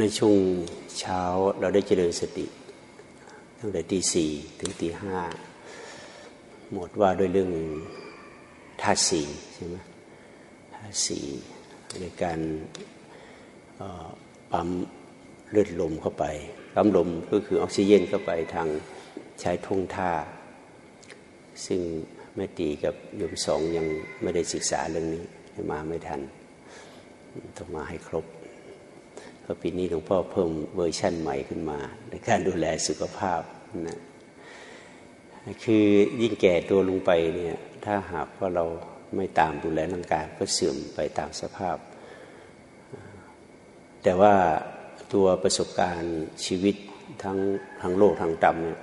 ในช่วงเช้าเราได้เจริญสติ ตั้งแต่ตีสี่ถึงตีห้าหมดว่าด้วยเรื่องธาตุสี่ใช่ไหมธาตุสี่ในการปั๊มเลือดลมเข้าไปปั๊มลมก็คือออกซิเจนเข้าไปทางใช้ทุ่งท่า ซึ่งแม่ตีกับโยมสองยังไม่ได้ศึกษาเรื่องนี้มาไม่ทัน ต้องมาให้ครบ เพราะปีนี้หลวงพ่อเพิ่มเวอร์ชั่นใหม่ขึ้นมา ในการดูแลสุขภาพนะคือยิ่งแก่ตัวลงไปเนี่ยถ้าหากว่าเราไม่ตามดูแลร่างกายก็เสื่อมไปตามสภาพ แต่ว่าตัวประสบการณ์ชีวิตทั้งทางโลกทางธรรมเนี่ย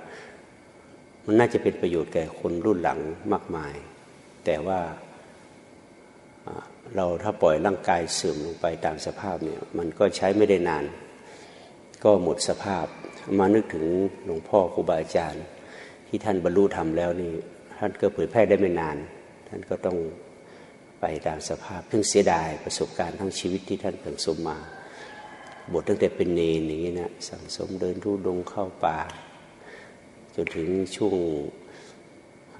มันน่าจะเป็นประโยชน์แก่คนรุ่นหลังมากมาย แต่ว่า เราถ้าปล่อยร่างกายเสื่อมลงไปตามสภาพเนี่ยมันก็ใช้ไม่ได้นาน ก็หมดสภาพ มานึกถึงหลวงพ่อครูบาอาจารย์ ที่ท่านบรรลุธรรมแล้วนี่ท่านก็เผยแพร่ได้ไม่นาน ท่านก็ต้องไปตามสภาพเพิ่งเสียดายประสบการณ์ทั้งชีวิตที่ท่านสั่งสมมา บทตั้งแต่เป็นเนนอย่างนี้นะสั่งสมเดินทุดงเข้าป่า จนถึงช่วง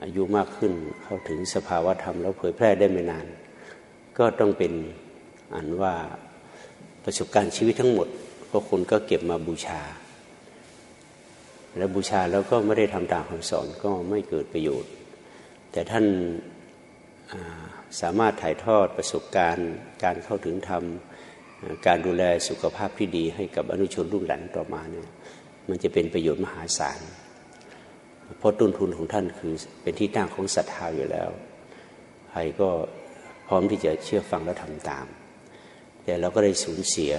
อายุมากขึ้นเข้าถึงสภาวะธรรมแล้วเผยแพร่ได้ไม่นาน ก็ต้องเป็นอันว่าประสบการณ์ชีวิตทั้งหมดก็คนก็เก็บมาบูชา แล้วบูชาแล้วก็ไม่ได้ทำตามคำสอนก็ไม่เกิดประโยชน์ แต่ท่านสามารถถ่ายทอดประสบการณ์ การเข้าถึงธรรม การดูแลสุขภาพที่ดีให้กับอนุชนรุ่นหลังต่อมาเนี่ยมันจะเป็นประโยชน์มหาศาลเพราะต้นทุนของท่านคือเป็นที่ตั้งของศรัทธาอยู่แล้ว ใครก็ พร้อมที่จะเชื่อฟังและทำตาม แต่เราก็ได้สูญเสีย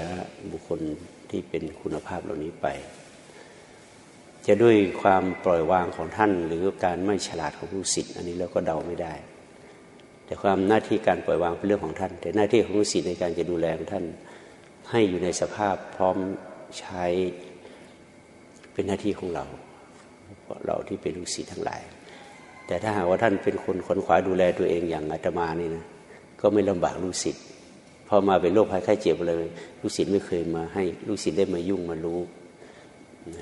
บุคคลที่เป็นคุณภาพเหล่านี้ไป จะด้วยความปล่อยวางของท่าน หรือการไม่ฉลาดของผู้ศิษย์อันนี้เราก็เดาไม่ได้ แต่ความหน้าที่การปล่อยวางเป็นเรื่องของท่าน แต่หน้าที่ของผู้ศิษย์ในการจะดูแลท่านให้อยู่ในสภาพพร้อมใช้เป็นหน้าที่ของเราเราที่เป็นลูกศิษย์ทั้งหลาย แต่ถ้าหากว่าท่านเป็นคนขนขวาดูแลตัวเองอย่างอาตมานี่นะ ก็ไม่ลำบากลูกศิษย์พอมาเป็นโรคภัยไข้เจ็บเลยลูกศิษย์ไม่เคยมาให้ลูกศิษย์ได้มายุ่งมารู้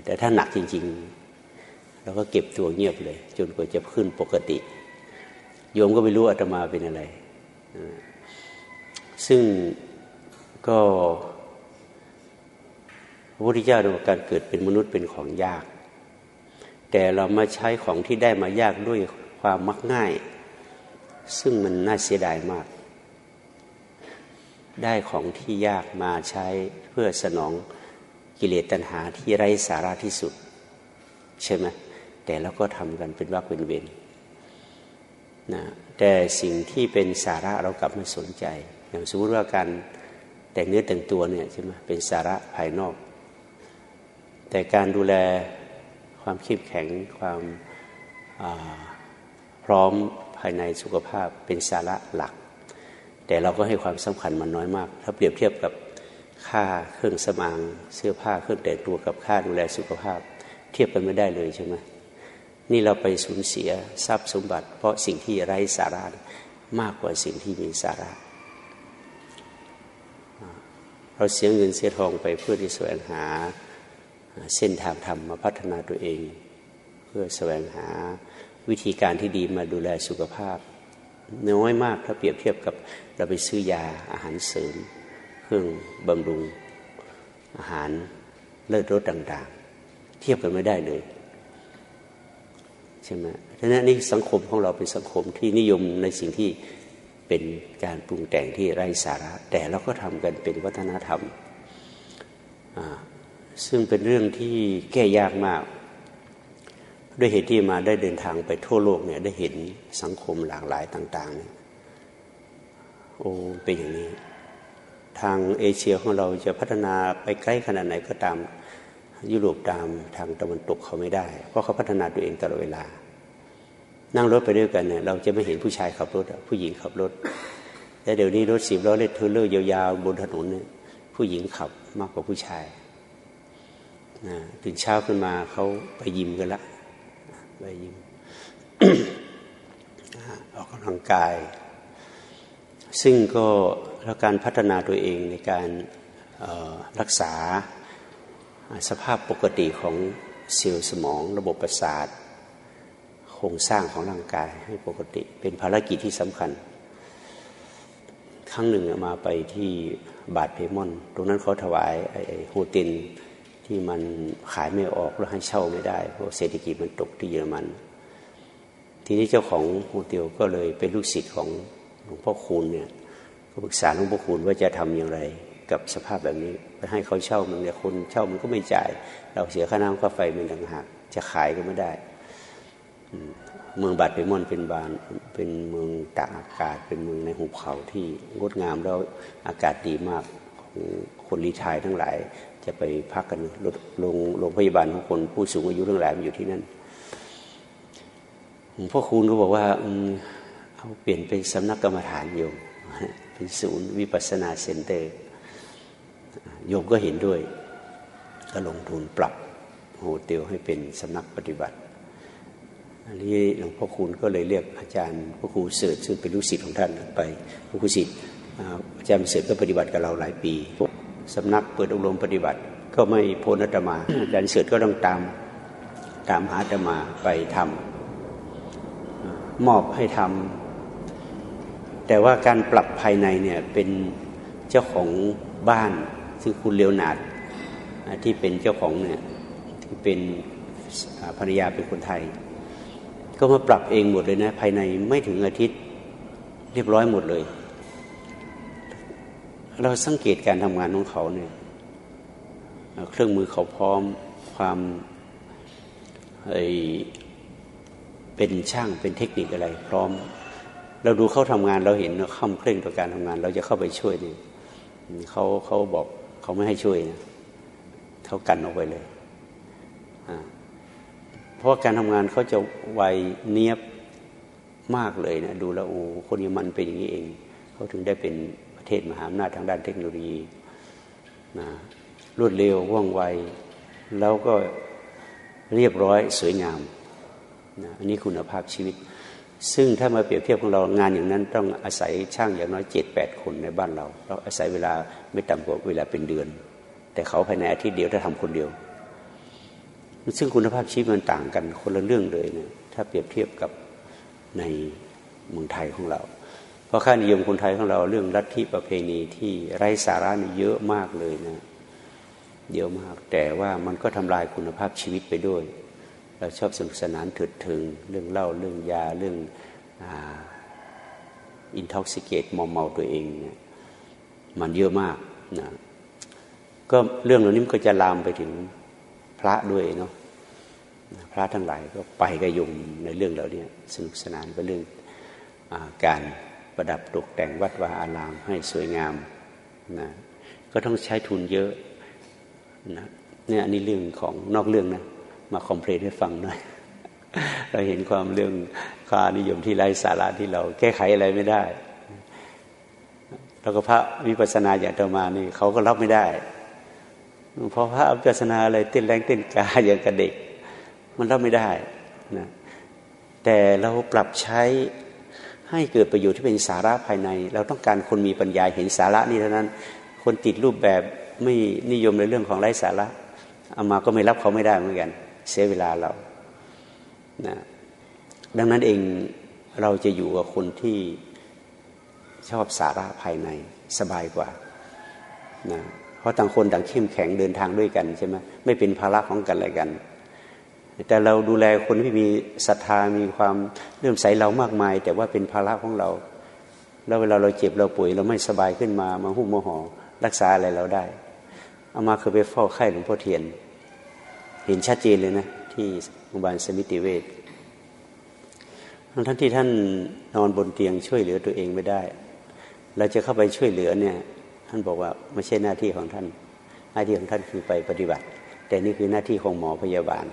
แต่ถ้าหนักจริง ๆ เราก็เก็บตัวเงียบเลย จนกว่าจะขึ้นปกติ โยมก็ไม่รู้อาตมาเป็นอะไร ซึ่งก็พระพุทธเจ้าบอกการเกิดเป็นมนุษย์เป็นของยาก แต่เรามาใช้ของที่ได้มายากด้วยความมักง่าย ซึ่งมันน่าเสียดายมาก ได้ของที่ยากมาใช้เพื่อสนองกิเลสตัณหาที่ไร้สาระที่สุด ใช่ไหมแต่เราก็ทำกันเป็นวักเป็นเวรนะแต่สิ่งที่เป็นสาระเรากลับไม่สนใจ อย่างสมมติว่าการแต่งเนื้อแต่งตัวเนี่ยใช่ไหมเป็นสาระภายนอก แต่การดูแลความเข้มแข็งความพร้อมภายในสุขภาพเป็นสาระหลัก แต่เราก็ให้ความสำคัญมันน้อยมาก ถ้าเปรียบเทียบกับค่าเครื่องสมาง เสื้อผ้าเครื่องแต่งตัวกับค่าดูแลสุขภาพ เทียบกันไม่ได้เลยใช่ไหมนี่เราไปสูญเสียทรัพย์สมบัติ เพราะสิ่งที่ไร้สาระมากกว่าสิ่งที่มีสาระเราเสียเงินเสียทองไปเพื่อที่แสวงหาเส้นทางธรรมมาพัฒนาตัวเอง เพื่อแสวงหาวิธีการที่ดีมาดูแลสุขภาพ น้อยมากถ้าเปรียบเทียบกับเราไปซื้อยาอาหารเสริมเครื่องบำรุงอาหารเลิศรสต่างๆ เทียบกันไม่ได้เลยใช่ไหมดังนั้นนี่สังคมของเราเป็นสังคมที่นิยมในสิ่งที่เป็นการปรุงแต่งที่ไร้สาระ แต่เราก็ทำกันเป็นวัฒนธรรม ซึ่งเป็นเรื่องที่แก้ยากมาก ด้วยเหตุที่มาได้เดินทางไปทั่วโลกเนี่ยได้เห็นสังคมหลากหลายต่างๆเนี่ยโอ้เป็นอย่างนี้ ทางเอเชียของเราจะพัฒนาไปใกล้ขนาดไหนก็ตามยุโรปตามทางตะวันตกเขาไม่ได้ เพราะเขาพัฒนาตัวเองตลอดเวลา นั่งรถไปด้วยกันเนี่ยเราจะไม่เห็นผู้ชายขับรถผู้หญิงขับรถแต่เดี๋ยวนี้รถสิบล้อเล็กเทเลอร์ยาวๆบนถนนเนี่ยผู้หญิงขับมากกว่าผู้ชายนะถึงเช้าขึ้นมาเขาไปยิมกันละ ไปยิมออกกำลังกาย ซึ่งก็แล้วการพัฒนาตัวเองในการรักษาสภาพปกติของเซลล์สมองระบบประสาทโครงสร้างของร่างกายให้ปกติ เป็นภารกิจที่สำคัญ ครั้งหนึ่งมาไปที่บาทเพมอน ตรงนั้นเขาถวายไอ้โฮเทน ที่มันขายไม่ออกแล้วให้เช่าไม่ได้เพราะเศรษฐกิจมันตกที่เยอรมัน ทีนี้เจ้าของโฮเทลก็เลยเป็นลูกศิษย์ของหลวงพ่อคูณเนี่ยก็ปรึกษาหลวงพ่อคูณว่าจะทำอย่างไรกับสภาพแบบนี้ไปให้เขาเช่ามันเนี่ยคนเช่ามันก็ไม่จ่าย เราเสียค่าน้ำค่าไฟเป็นต่างหากจะขายก็ไม่ได้เมืองบาดเปมอนเป็นบานเป็นเมืองตากอากาศเป็นเมืองในหุบเขาที่งดงามแล้วอากาศดีมากของคน retire ทั้งหลาย จะไปพักกันโรงโรงพยาบาลของคนผู้สูงอายุทั้งหลายมันอยู่ที่นั่นหลวงพ่อคูณก็บอกว่าเอาเปลี่ยนเป็นสำนักกรรมฐานโยม เป็นศูนย์วิปัสสนา center โยมก็เห็นด้วย ก็ลงทุนปรับ hotel ให้เป็นสำนักปฏิบัติอันนี้หลวงพ่อคูณก็เลยเรียกอาจารย์พระครูเสดซึ่งเป็นลูกศิษย์ของท่านไปพระครูศิษย์อาจารย์เสดก็ปฏิบัติกับเราหลายปี สำนักเปิดอบรมปฏิบัติ ก็ไม่พ้นอาตมาอาจารย์เสด็จก็ต้องตามตามหาอาตมาไปทำมอบให้ทำแต่ว่าการปรับภายในเนี่ยเป็นเจ้าของบ้านซึ่งคุณเลวนาดที่เป็นเจ้าของเนี่ยที่เป็นภรรยาเป็นคนไทย ก็มาปรับเองหมดเลยนะ ภายในไม่ถึงอาทิตย์เรียบร้อยหมดเลย เราสังเกตการทำงานของเขาเนี่ยเครื่องมือเขาพร้อมความเป็นช่างเป็นเทคนิคอะไรพร้อม เราดูเขาทำงานเราเห็นเขาค่ำเคร่งต่อการทำงาน เราจะเข้าไปช่วยเนี่ยเขาเขาบอกเขาไม่ให้ช่วยนะเขากันออกไปเลยเพราะการทำงานเขาจะไวเนียบมากเลยนะดูแล้วโอ้คนยมันเป็นอย่างนี้เอง เขาถึงได้เป็น เทศมหาอำนาจทางด้านเทคโนโลยีนะรวดเร็วว่องไว แล้วก็เรียบร้อยสวยงามนะอันนี้คุณภาพชีวิต ซึ่งถ้ามาเปรียบเทียบของเรางานอย่างนั้น ต้องอาศัยช่างอย่างน้อยเจ็ดแปดคนในบ้านเรา เราอาศัยเวลาไม่ต่ำกว่าเวลาเป็นเดือน แต่เขาภายในอาทิตย์เดียวถ้าทำคนเดียว ซึ่งคุณภาพชีวิตมันต่างกันคนละเรื่องเลยนะถ้าเปรียบเทียบกับในเมืองไทยของเรา เพราะค่านิยมคนไทยของเราเรื่องลัทธิประเพณีที่ไร้สาระนี่เยอะมากเลยนะเยอะมากแต่ว่ามันก็ทำลายคุณภาพชีวิตไปด้วย เราชอบสนุกสนานถืดถึง เรื่องเล่าเรื่องยาเรื่องintoxicate มอมเมาตัวเองเนี่ยมันเยอะมากนะก็เรื่องเหล่านี้มันก็จะลามไปถึงพระด้วยเนาะพระทั้งหลายก็ไปกระยุมในเรื่องเหล่านี้สนุกสนานกับเรื่องอการ ประดับตกแต่งวัดวาอารามให้สวยงามนะก็ต้องใช้ทุนเยอะนะเนี่ยอันนี้เรื่องของนอกเรื่องนะ มา complain ให้ฟังหน่อย เราเห็นความเรื่องค่านิยมที่ไร้สาระที่เราแก้ไขอะไรไม่ได้ แล้วก็พระวิปัสสนาอย่างเตมานี่เขาก็รับไม่ได้พอพระอัปสนาอะไรเต้นแรงเต้นกาอย่างกับเด็ก มันรับไม่ได้นะแต่เราปรับใช้ ให้เกิดประโยชน์ที่เป็นสาระภายใน เราต้องการคนมีปัญญาเห็นสาระนี่เท่านั้น คนติดรูปแบบไม่นิยมในเรื่องของไร้สาระเอามาก็ไม่รับเขาไม่ได้เหมือนกัน เสียเวลาเรานะดังนั้นเองเราจะอยู่กับคนที่ชอบสาระภายในสบายกว่านะเพราะต่างคนต่างเข้มแข็งเดินทางด้วยกันใช่ไหมไม่เป็นภาระของกันอะไรกัน แต่เราดูแลคนที่มีศรัทธามีความเลื่อมใสเรามากมาย แต่ว่าเป็นภาระของเรา แล้วเวลาเราเจ็บเราป่วยเราไม่สบายขึ้นมามาหุ้มมาห่อรักษาอะไรเราได้เอามาเคยไปเฝ้าไข้หลวงพ่อเทียน เห็นชัดเจนเลยนะ ที่โรงพยาบาลสมิติเวชทั้งที่ท่านนอนบนเตียงช่วยเหลือตัวเองไม่ได้ เราจะเข้าไปช่วยเหลือเนี่ย ท่านบอกว่าไม่ใช่หน้าที่ของท่าน หน้าที่ของท่านคือไปปฏิบัติ แต่นี่คือหน้าที่ของหมอพยาบาล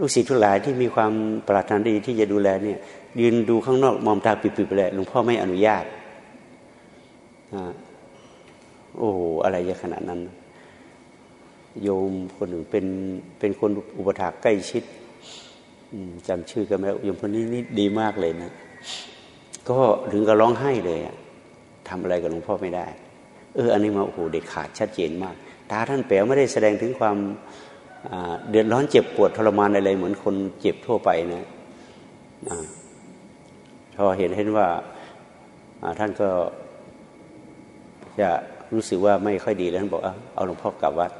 ลูกศิษย์ทุกหลายที่มีความปรารถนาดีที่จะดูแลเนี่ย ยืนดูข้างนอกมองตาปิดๆไปเลยหลวงพ่อไม่อนุญาตโอ้โหอะไรจะขนาดนั้น โยมคนหนึ่งเป็นเป็นคนอุปถากใกล้ชิดจำชื่อกันไหมโยมคนนี้นี่ดีมากเลยนะ ก็ถึงกับร้องไห้เลยอะทำอะไรกับหลวงพ่อไม่ได้ เออ อันนี้มาโอ้โหเด็ดขาดชัดเจนมาก ตาท่านแป๋วไม่ได้แสดงถึงความ เดือดร้อนเจ็บปวดทรมานอะไรเหมือนคนเจ็บทั่วไปนะพอเห็นเห็นว่าท่านก็จะรู้สึกว่าไม่ค่อยดีแล้วท่านบอกเอาหลวงพ่อกลับวัด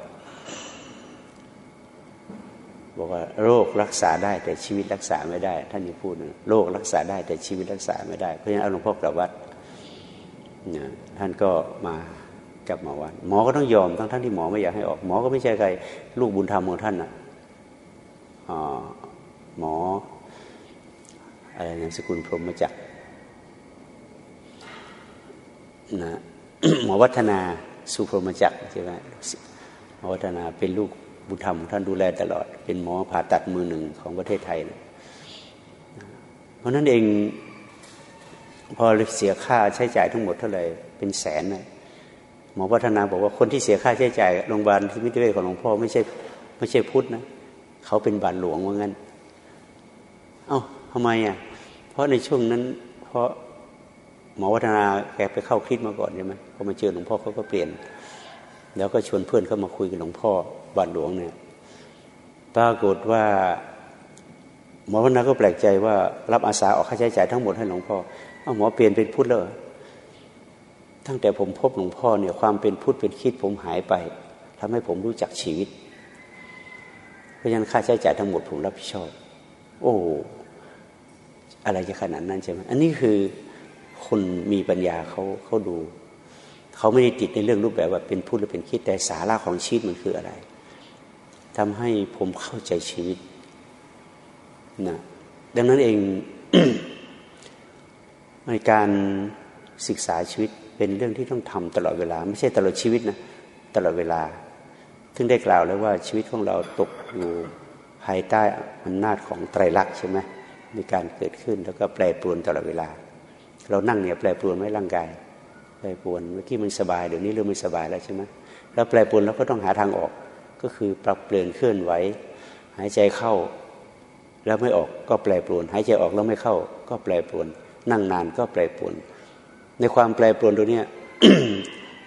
บอกว่าโรครักษาได้แต่ชีวิตรักษาไม่ได้ ท่านยังพูดนะโรครักษาได้แต่ชีวิตรักษาไม่ได้เพราะฉะนั้นเอาหลวงพ่อกลับวัดท่านก็มา กลับมาวัดหมอก็ต้องยอมทั้งท่านที่หมอไม่อยากให้ออก หมอก็ไม่ใช่ใคร ลูกบุญธรรมของท่านนะหมออะไรนามสกุลพรหมจักรนะหมอวัฒนาสุพรหมจักรใช่ไหมหมอวัฒนาเป็นลูกบุญธรรมท่านดูแลตลอด เป็นหมอผ่าตัดมือหนึ่งของประเทศไทยนะเพราะนั้นเองพอเสียค่าใช้จ่ายทั้งหมดเท่าไหร่เป็นแสนนะ หมอวัฒนาบอกว่าคนที่เสียค่าใช้จ่ายโรงพยาบาลที่มิตรเวชของหลวงพ่อไม่ใช่ไม่ใช่พุทธนะเขาเป็นบาทหลวงว่างั้น เอา้าทำไมอะ เพราะในช่วงนั้น เพราะหมอวัฒนาแกไปเข้าคลิปมาก่อนใช่ไหมพอมาเจอหลวงพ่อเขาก็เปลี่ยน แล้วก็ชวนเพื่อนเข้ามาคุยกับหลวงพ่อบาทหลวงเนี่ยปรากฏว่าหมอวัฒนาก็แปลกใจว่ารับอาสาออกค่าใช้จ่ายทั้งหมดให้หลวงพ่อเอาหมอเปลี่ยนเป็นพุทธแล้ว ตั้งแต่ผมพบหลวงพ่อเนี่ยความเป็นพุทธเป็นคิดผมหายไปทำให้ผมรู้จักชีวิต เพราะฉะนั้นค่าใช้จ่ายทั้งหมดผมรับผิดชอบ โอ้อะไรจะขนาดนั้นใช่ไหมอันนี้คือคนมีปัญญาเขาเขาดู เขาไม่ได้ติดในเรื่องรูปแบบว่าเป็นพุทธหรือเป็นคิดแต่สาระของชีวิตมันคืออะไรทำให้ผมเข้าใจชีวิตนะดังนั้นเองในการศึกษาชีวิต เป็นเรื่องที่ต้องทำตลอดเวลา ไม่ใช่ตลอดชีวิตนะตลอดเวลาถึงได้กล่าวแล้วว่าชีวิตของเราตกอยู่ภายใต้อำนาจของไตรลักษณ์ใช่ไหมมีการเกิดขึ้นแล้วก็แปรปรวนตลอดเวลา เรานั่งเนี่ยแปรปรวนไม่ร่างกาย แปรปรวนเมื่อกี้มันสบายเดี๋ยวนี้เริ่มไม่สบายแล้วใช่ไหมแล้วแปรปรวนเราก็ต้องหาทางออก ก็คือปรับเปลี่ยนเคลื่อนไหวหายใจเข้า แล้วไม่ออกก็แปรปรวน หายใจออกแล้วไม่เข้า ก็แปรปรวน นั่งนานก็แปรปรวน ในความแปรปรวนตัวเนี้ย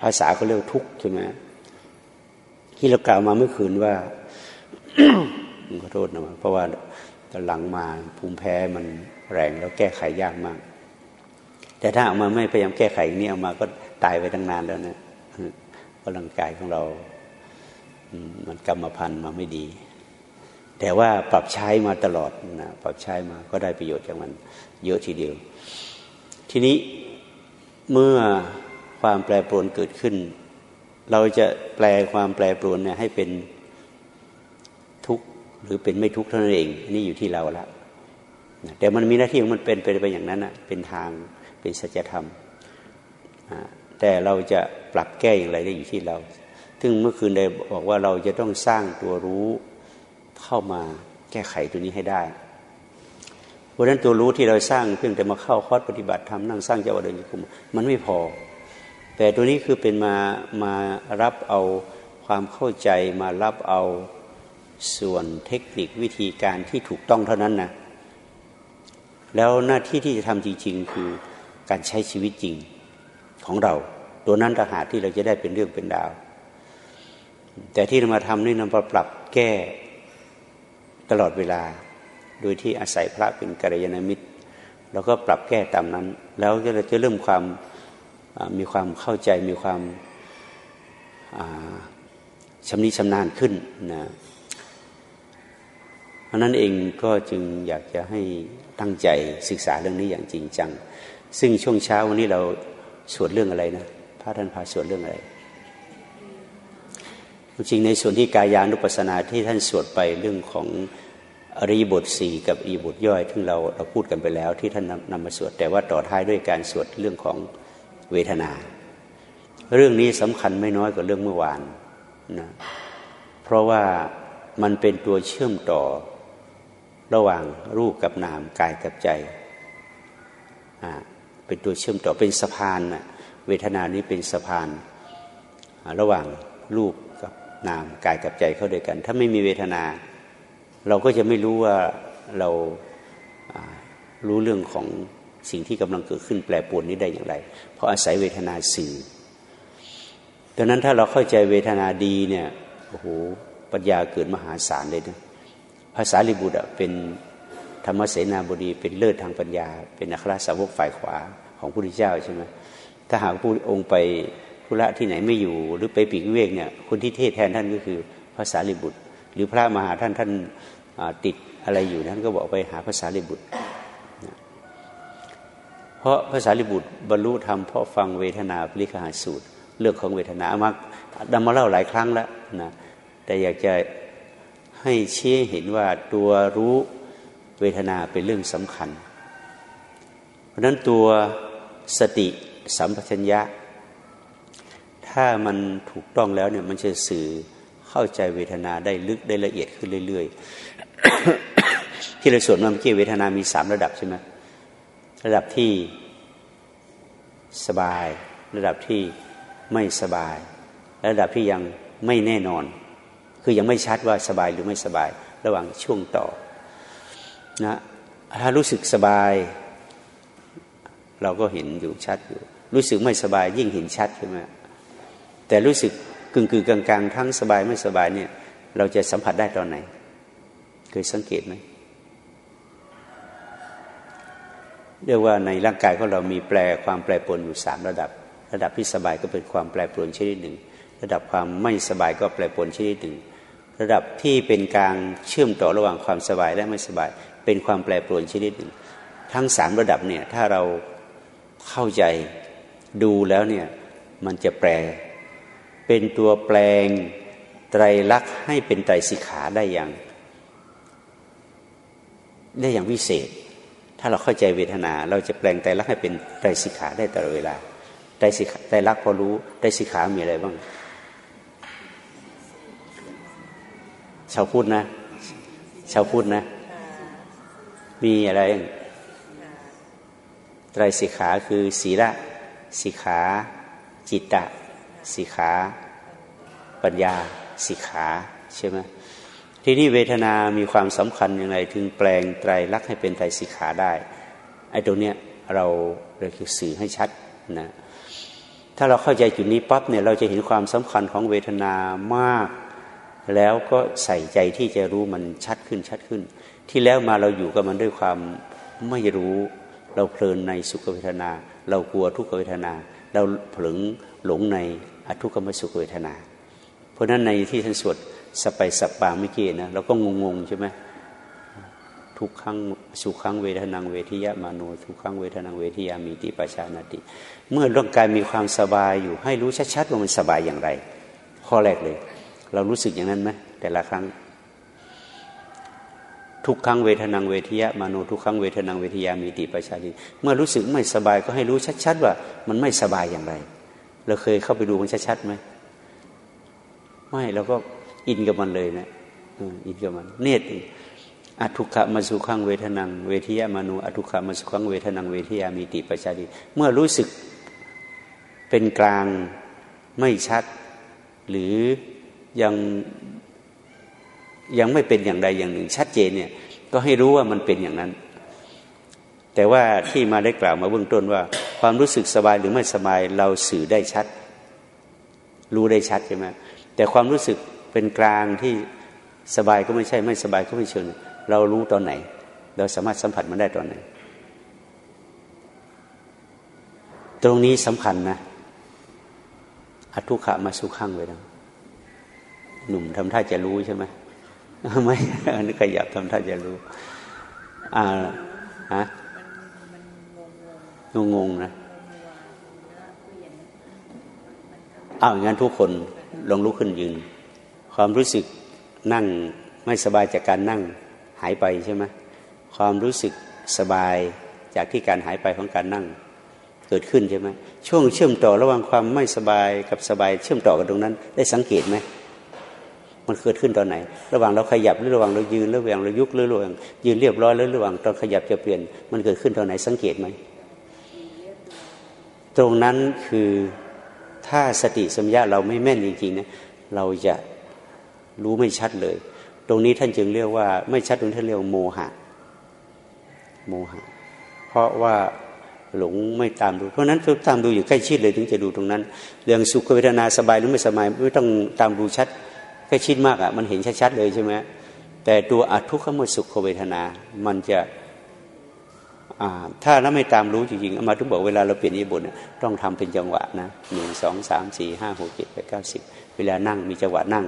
ภาษาเขาเรียกทุกข์ใช่ไหมที่เรากล่าวมาเมื่อคืนว่าขอโทษนะเพราะว่าตหลังมาภูมิแพ้มันแรงแล้วแก้ไขยากมาก แต่ถ้าออกมาไม่พยายามแก้ไขนี่ออกมาก็ตายไปตั้งนานแล้วนะเพราะร่างกายของเรา มันกรรมพันธุ์มาไม่ดี แต่ว่าปรับใช้มาตลอดนะปรับใช้มาก็ได้ประโยชน์จากมัน เยอะทีเดียว ทีนี้ เมื่อความแปรปรวนเกิดขึ้น เราจะแปลความแปรปรวนเนี่ยให้เป็นทุกข์หรือเป็นไม่ทุกข์เท่านั้นเองนี่อยู่ที่เราละแต่มันมีหน้าที่ของมันเป็นไปอย่างนั้นนะเป็นทางเป็นสัจธรรมแต่เราจะปรับแก้อย่างไรได้อยู่ที่เรา ซึ่งเมื่อคืนได้บอกว่าเราจะต้องสร้างตัวรู้เข้ามาแก้ไขตัวนี้ให้ได้ เพราะนั้นตัวรู้ที่เราสร้างเพียงแต่มาเข้าคอร์สปฏิบัติทำนั่งสร้างเจ้าเดินคุมมันไม่พอ แต่ตัวนี้คือเป็นมามารับเอาความเข้าใจมารับเอาส่วนเทคนิควิธีการที่ถูกต้องเท่านั้นนะแล้วหน้าที่ที่จะทำจริง ๆ คือการใช้ชีวิตจริงของเรา ตัวนั้นต่างหากที่เราจะได้เป็นเรื่องเป็นดาว แต่ที่เรามาทำนี่นำมาปรับแก้ตลอดเวลา โดยที่อาศัยพระเป็นกัลยาณมิตรเราก็ปรับแก้ตามนั้น แล้วเราจะเริ่มความมีความเข้าใจมีความชำนิชำนาญขึ้นนะเพราะนั้นเองก็จึงอยากจะให้ตั้งใจศึกษาเรื่องนี้อย่างจริงจัง ซึ่งช่วงเช้าวันนี้เราสวดเรื่องอะไรนะพระท่านพาสวดเรื่องอะไรจริงในส่วนที่กายานุปัสสนาที่ท่านสวดไปเรื่องของ อริบทสี่กับอริยบทย่อยที่เราเราพูดกันไปแล้ว ที่ท่านนำมาสวด แต่ว่าต่อท้ายด้วยการสวดเรื่องของเวทนา เรื่องนี้สำคัญไม่น้อยกว่าเรื่องเมื่อวานนะเพราะว่ามันเป็นตัวเชื่อมต่อระหว่างรูปกับนามกายกับใจเป็นตัวเชื่อมต่อเป็นสะพานนะเวทนานี้เป็นสะพาน ระหว่างรูปกับนามกายกับใจเข้าด้วยกัน ถ้าไม่มีเวทนา เราก็จะไม่รู้ว่าเรารู้เรื่องของสิ่งที่กำลังเกิดขึ้นแปรปรวนนี้ได้อย่างไร เพราะอาศัยเวทนาสื่อดังนั้นถ้าเราเข้าใจเวทนาดีเนี่ยโอ้โหปัญญาเกิดมหาศาลเลยนะภาษาลิบุตรเป็นธรรมเสนาบดีเป็นเลิศทางปัญญา เป็นอัครสาวกฝ่ายขวาของพระพุทธเจ้าใช่ไหมถ้าหากผู้องค์ไปธุระที่ไหนไม่อยู่หรือไปปีกเวกเนี่ยคนที่เทศแทนท่านก็คือภาษาลิบุตร หรือพระมหาท่านท่าน ติดอะไรอยู่ท่านก็บอกไปหาภาษาลิบุตร เพราะภาษาลิบุตรบรรลุธรรมเพราะฟังเวทนาปริคหาสูตร เรื่องของเวทนาอามาดำมาเล่าหลายครั้งแล้วนะแต่อยากจะให้เชี้เห็นว่าตัวรู้เวทนาเป็นเรื่องสำคัญ เพราะนั้นตัวสติสัมปชัญญะ ถ้ามันถูกต้องแล้วเนี่ยมันจะสื่อเข้าใจเวทนาได้ลึกได้ละเอียดขึ้นเรื่อย ที่เราสวดเมื่อกี้เวทนามีสามระดับใช่ไหมระดับที่สบาย ระดับที่ไม่สบาย ระดับที่ยังไม่แน่นอน คือยังไม่ชัดว่าสบายหรือไม่สบาย ระหว่างช่วงต่อนะถ้ารู้สึกสบาย เราก็เห็นอยู่ชัดอยู่ รู้สึกไม่สบายยิ่งเห็นชัดใช่ไหมแต่รู้สึกกึ่งกึ่งกลางๆ ทั้งสบายไม่สบายเนี่ย เราจะสัมผัสได้ตอนไหน เคยสังเกตไหมเรียกว่าในร่างกายของเรามีแปลความแปรปรวนอยู่สามระดับ ระดับที่สบายก็เป็นความแปรปรวนชนิดหนึ่ง ระดับความไม่สบายก็แปรปรวนชนิดหนึ่ง ระดับที่เป็นการเชื่อมต่อระหว่างความสบายและไม่สบาย เป็นความแปรปรวนชนิดหนึ่ง ทั้งสามระดับเนี่ยถ้าเราเข้าใจดูแล้วเนี่ยมันจะแปลเป็นตัวแปลงไตรลักษณ์ให้เป็นไตรสิขาได้อย่าง ได้อย่างวิเศษ ถ้าเราเข้าใจเวทนา เราจะแปลงไตรลักษณ์ให้เป็นไตรสิกขาได้ตลอดเวลาไตรสิกไตรลักษณ์พอรู้ไตรสิกขามีอะไรบ้างชาวพุทธนะชาวพุทธนะ มีอะไรไตรสิกขาคือศีละสิกขาจิตตะสิขา ปัญญาสิขาใช่ไหม ทีนี้เวทนามีความสำคัญอย่างไรถึงแปลงไตรลักษณ์ให้เป็นไตรสิขาได้ไอ้ตรงเนี้ยเราเราคือสื่อให้ชัดนะถ้าเราเข้าใจจุดนี้ปั๊บเนี่ยเราจะเห็นความสำคัญของเวทนามาก แล้วก็ใส่ใจที่จะรู้มันชัดขึ้นชัดขึ้น ที่แล้วมาเราอยู่กับมันด้วยความไม่รู้เราเพลินในสุขเวทนา เรากลัวทุกขเวทนา เราผลงหลงในอทุกขมสุขเวทนา เพราะนั้นในที่ท่านสวด สไปสัปปาเมื่อกี้นะเราก็งงๆใช่ไหมทุกครั้งสุขครั้งเวทนังเวทิยามาโนทุกครั้งเวทนังเวทิยามีติปชานาติ เมื่อร่างกายมีความสบายอยู่ให้รู้ชัดๆว่ามันสบายอย่างไร ข้อแรกเลย เรารู้สึกอย่างนั้นไหมแต่ละครั้ง ทุกครั้งเวทนังเวทิยามาโนทุกครั้งเวทนังเวทิยามีติปชาติเมื่อรู้สึกไม่สบายก็ให้รู้ชัดๆว่า มันไม่สบายอย่างไร เราเคยเข้าไปดูมันชัดๆไหมไม่เราก็ อินกับมันเลยนะอินกับมัน เนตอทุกขมาสุขังเวทนังเวทียามานุอทุกขมาสุขังเวทนังเวทียามีติปัจจาริเมื่อรู้สึกเป็นกลางไม่ชัด หรือยังยังไม่เป็นอย่างใดอย่างหนึ่ง ชัดเจนเนี่ย ก็ให้รู้ว่ามันเป็นอย่างนั้น แต่ว่าที่มาได้กล่าวมาเบื้องต้นว่า ความรู้สึกสบายหรือไม่สบายเราสื่อได้ชัด รู้ได้ชัดใช่ไหมแต่ความรู้สึก เป็นกลางที่สบายก็ไม่ใช่ไม่สบายก็ไม่เชิงเรารู้ตอนไหน เราสามารถสัมผัสมันได้ตอนไหน ตรงนี้สำคัญนะอทุกขะมาสุขังไว้แล้วหนุ่มทำท่าจะรู้ใช่ไหมไม่อันนี้ขยับทำท่าจะรู้ อ่าฮะงงๆนะอ้าวงั้นทุกคนลองลุกขึ้นยืน ความรู้สึกนั่งไม่สบายจากการนั่งหายไปใช่ไหมความรู้สึกสบายจากที่การหายไปของการนั่งเกิดขึ้นใช่ไหมช่วงเชื่อมต่อระหว่างความไม่สบายกับสบายเชื่อมต่อกันตรงนั้น ได้สังเกตไหมมันเกิดขึ้นตอนไหน ระหว่างเราขยับหรือระหว่างเรายืนหรือระหว่างเรายุกหรือระหว่างยืนเรียบร้อยหรือระหว่างตอนขยับจะเปลี่ยน มันเกิดขึ้นตอนไหนสังเกตไหมตรงนั้นคือถ้าสติสัมยาเราไม่แม่นจริงๆนะเราจะ รู้ไม่ชัดเลย ตรงนี้ท่านจึงเรียกว่า ไม่ชัดตรงท่านเรียกโมหะ โมหะ เพราะว่าหลงไม่ตามดู เพราะนั้นตามดูอยู่ใกล้ชิดเลยถึงจะดูตรงนั้น เรื่องสุขเวทนาสบายหรือไม่สบายไม่ต้องตามดูชัดใกล้ชิดมากอะมันเห็นชัดๆเลยใช่ไหมแต่ตัวอัทุกขมสุขเวทนา มันจะถ้าเราไม่ตามรู้จริงๆอามาทุกบอกเวลาเราเปลี่ยนอิบทต้องทำเป็นจังหวะนะหนึ่งสองสามสี่ห้าหกเจ็ดแปดเก้าสิบเวลานั่งมีจังหวะนั่ง